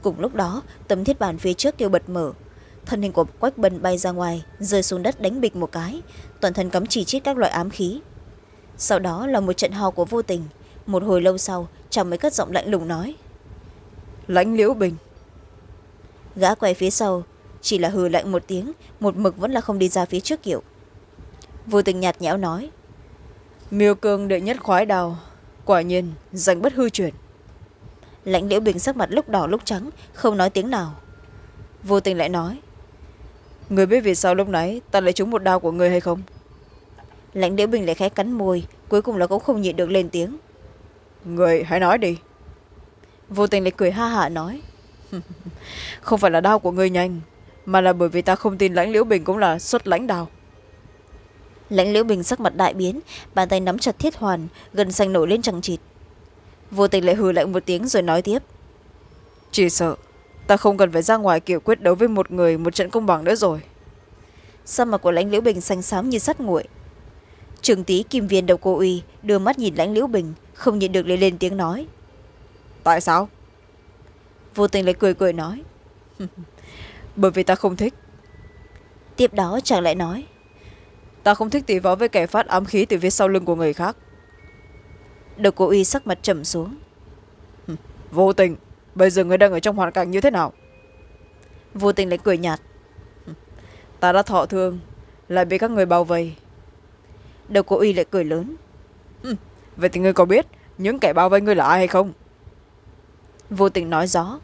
Cùng lúc đó, tấm thiết bản phía trước kêu bật mở thân hình của quách bân bay ra ngoài rơi xuống đất đánh bịch một cái toàn thân cắm chỉ chít các loại ám khí. Sau đó là một trận hò của vô tình một hồi lâu sau chàng mới cất giọng lạnh lùng nói lãnh liễu bình. Gã quay phía sau chỉ là hừ lạnh một tiếng một mực vẫn là không đi ra phía trước kiểu vô tình nhạt nhẽo nói miêu cương đệ nhất khoái đào quả nhiên danh bất hư truyền. Lãnh liễu bình sắc mặt lúc đỏ lúc trắng không nói tiếng nào. Vô tình lại nói người biết vì sao lúc nãy ta lại trúng một đao của người hay không? Lãnh liễu bình lại khẽ cắn môi cuối cùng là cũng không nhịn được lên tiếng. Người hãy nói đi. Vô tình lại cười ha hả nói. <laughs> Không phải là đao của người nhanh mà là bởi vì ta không tin lãnh liễu bình cũng là xuất lãnh đao. Lãnh liễu bình sắc mặt đại biến bàn tay nắm chặt thiết hoàn gần xanh nổi lên chẳng chịt. Vô tình lại hừ lại một tiếng rồi nói tiếp. Chỉ sợ ta không cần phải ra ngoài kiểu quyết đấu với một người một trận công bằng nữa rồi. Sắc mặt của lãnh liễu bình xanh xám như sắt nguội? Trường tý kim viên đầu cô uy đưa mắt nhìn lãnh liễu bình không nhịn được lấy lên tiếng nói. Tại sao? Vô tình lại cười cười nói. <laughs> Bởi vì ta không thích. Tiếp đó chàng lại nói. Ta không thích tỷ võ với kẻ phát ám khí từ phía sau lưng của người khác. Đầu cô uy sắc mặt trầm xuống. Vô tình bây giờ người đang ở trong hoàn cảnh như thế nào? Vô tình lại cười nhạt. Ta đã thọ thương lại bị các người bao vây. Đầu cô uy lại cười lớn. Vậy thì ngươi có biết những kẻ bao vây ngươi là ai hay không? Vô tình nói rõ.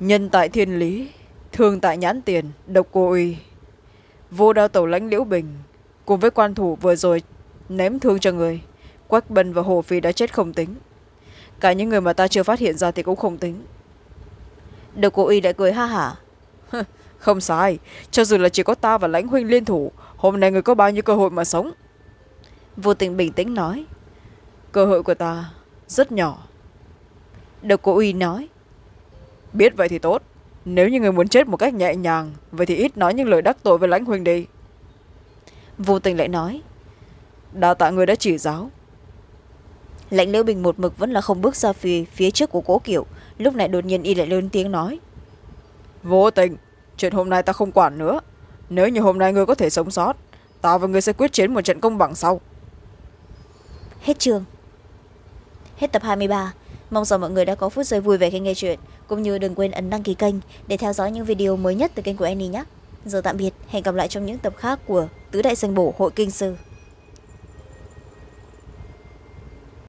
Nhân tại thiên lý thương tại nhãn tiền độc cô uy vô đao tẩu lãnh liễu bình cùng với quan thủ vừa rồi ném thương cho người quách bân và hồ phi đã chết không tính cả những người mà ta chưa phát hiện ra thì cũng không tính. Đầu cô y lại cười ha hả. Không sai. Cho dù là chỉ có ta và lãnh huynh liên thủ, hôm nay người có bao nhiêu cơ hội mà sống? Vô tình bình tĩnh nói. Cơ hội của ta rất nhỏ. Đầu cô uy nói. Biết vậy thì tốt. Nếu như người muốn chết một cách nhẹ nhàng, vậy thì ít nói những lời đắc tội với lãnh huynh đi. Vô tình lại nói. Đào tạ người đã chỉ giáo lãnh liễu bình một mực vẫn là không bước ra phía, phía trước của cố kiểu. Lúc này đột nhiên y lại lớn tiếng nói. Vô tình chuyện hôm nay ta không quản nữa. Nếu như hôm nay ngươi có thể sống sót ta và ngươi sẽ quyết chiến một trận công bằng sau. Hết chương. Hết tập hai mươi ba. Mong rằng mọi người đã có phút giây vui vẻ khi nghe chuyện cũng như đừng quên ấn đăng ký kênh để theo dõi những video mới nhất từ kênh của Annie nhé. Giờ tạm biệt hẹn gặp lại trong những tập khác của tứ đại danh bổ hội kinh sư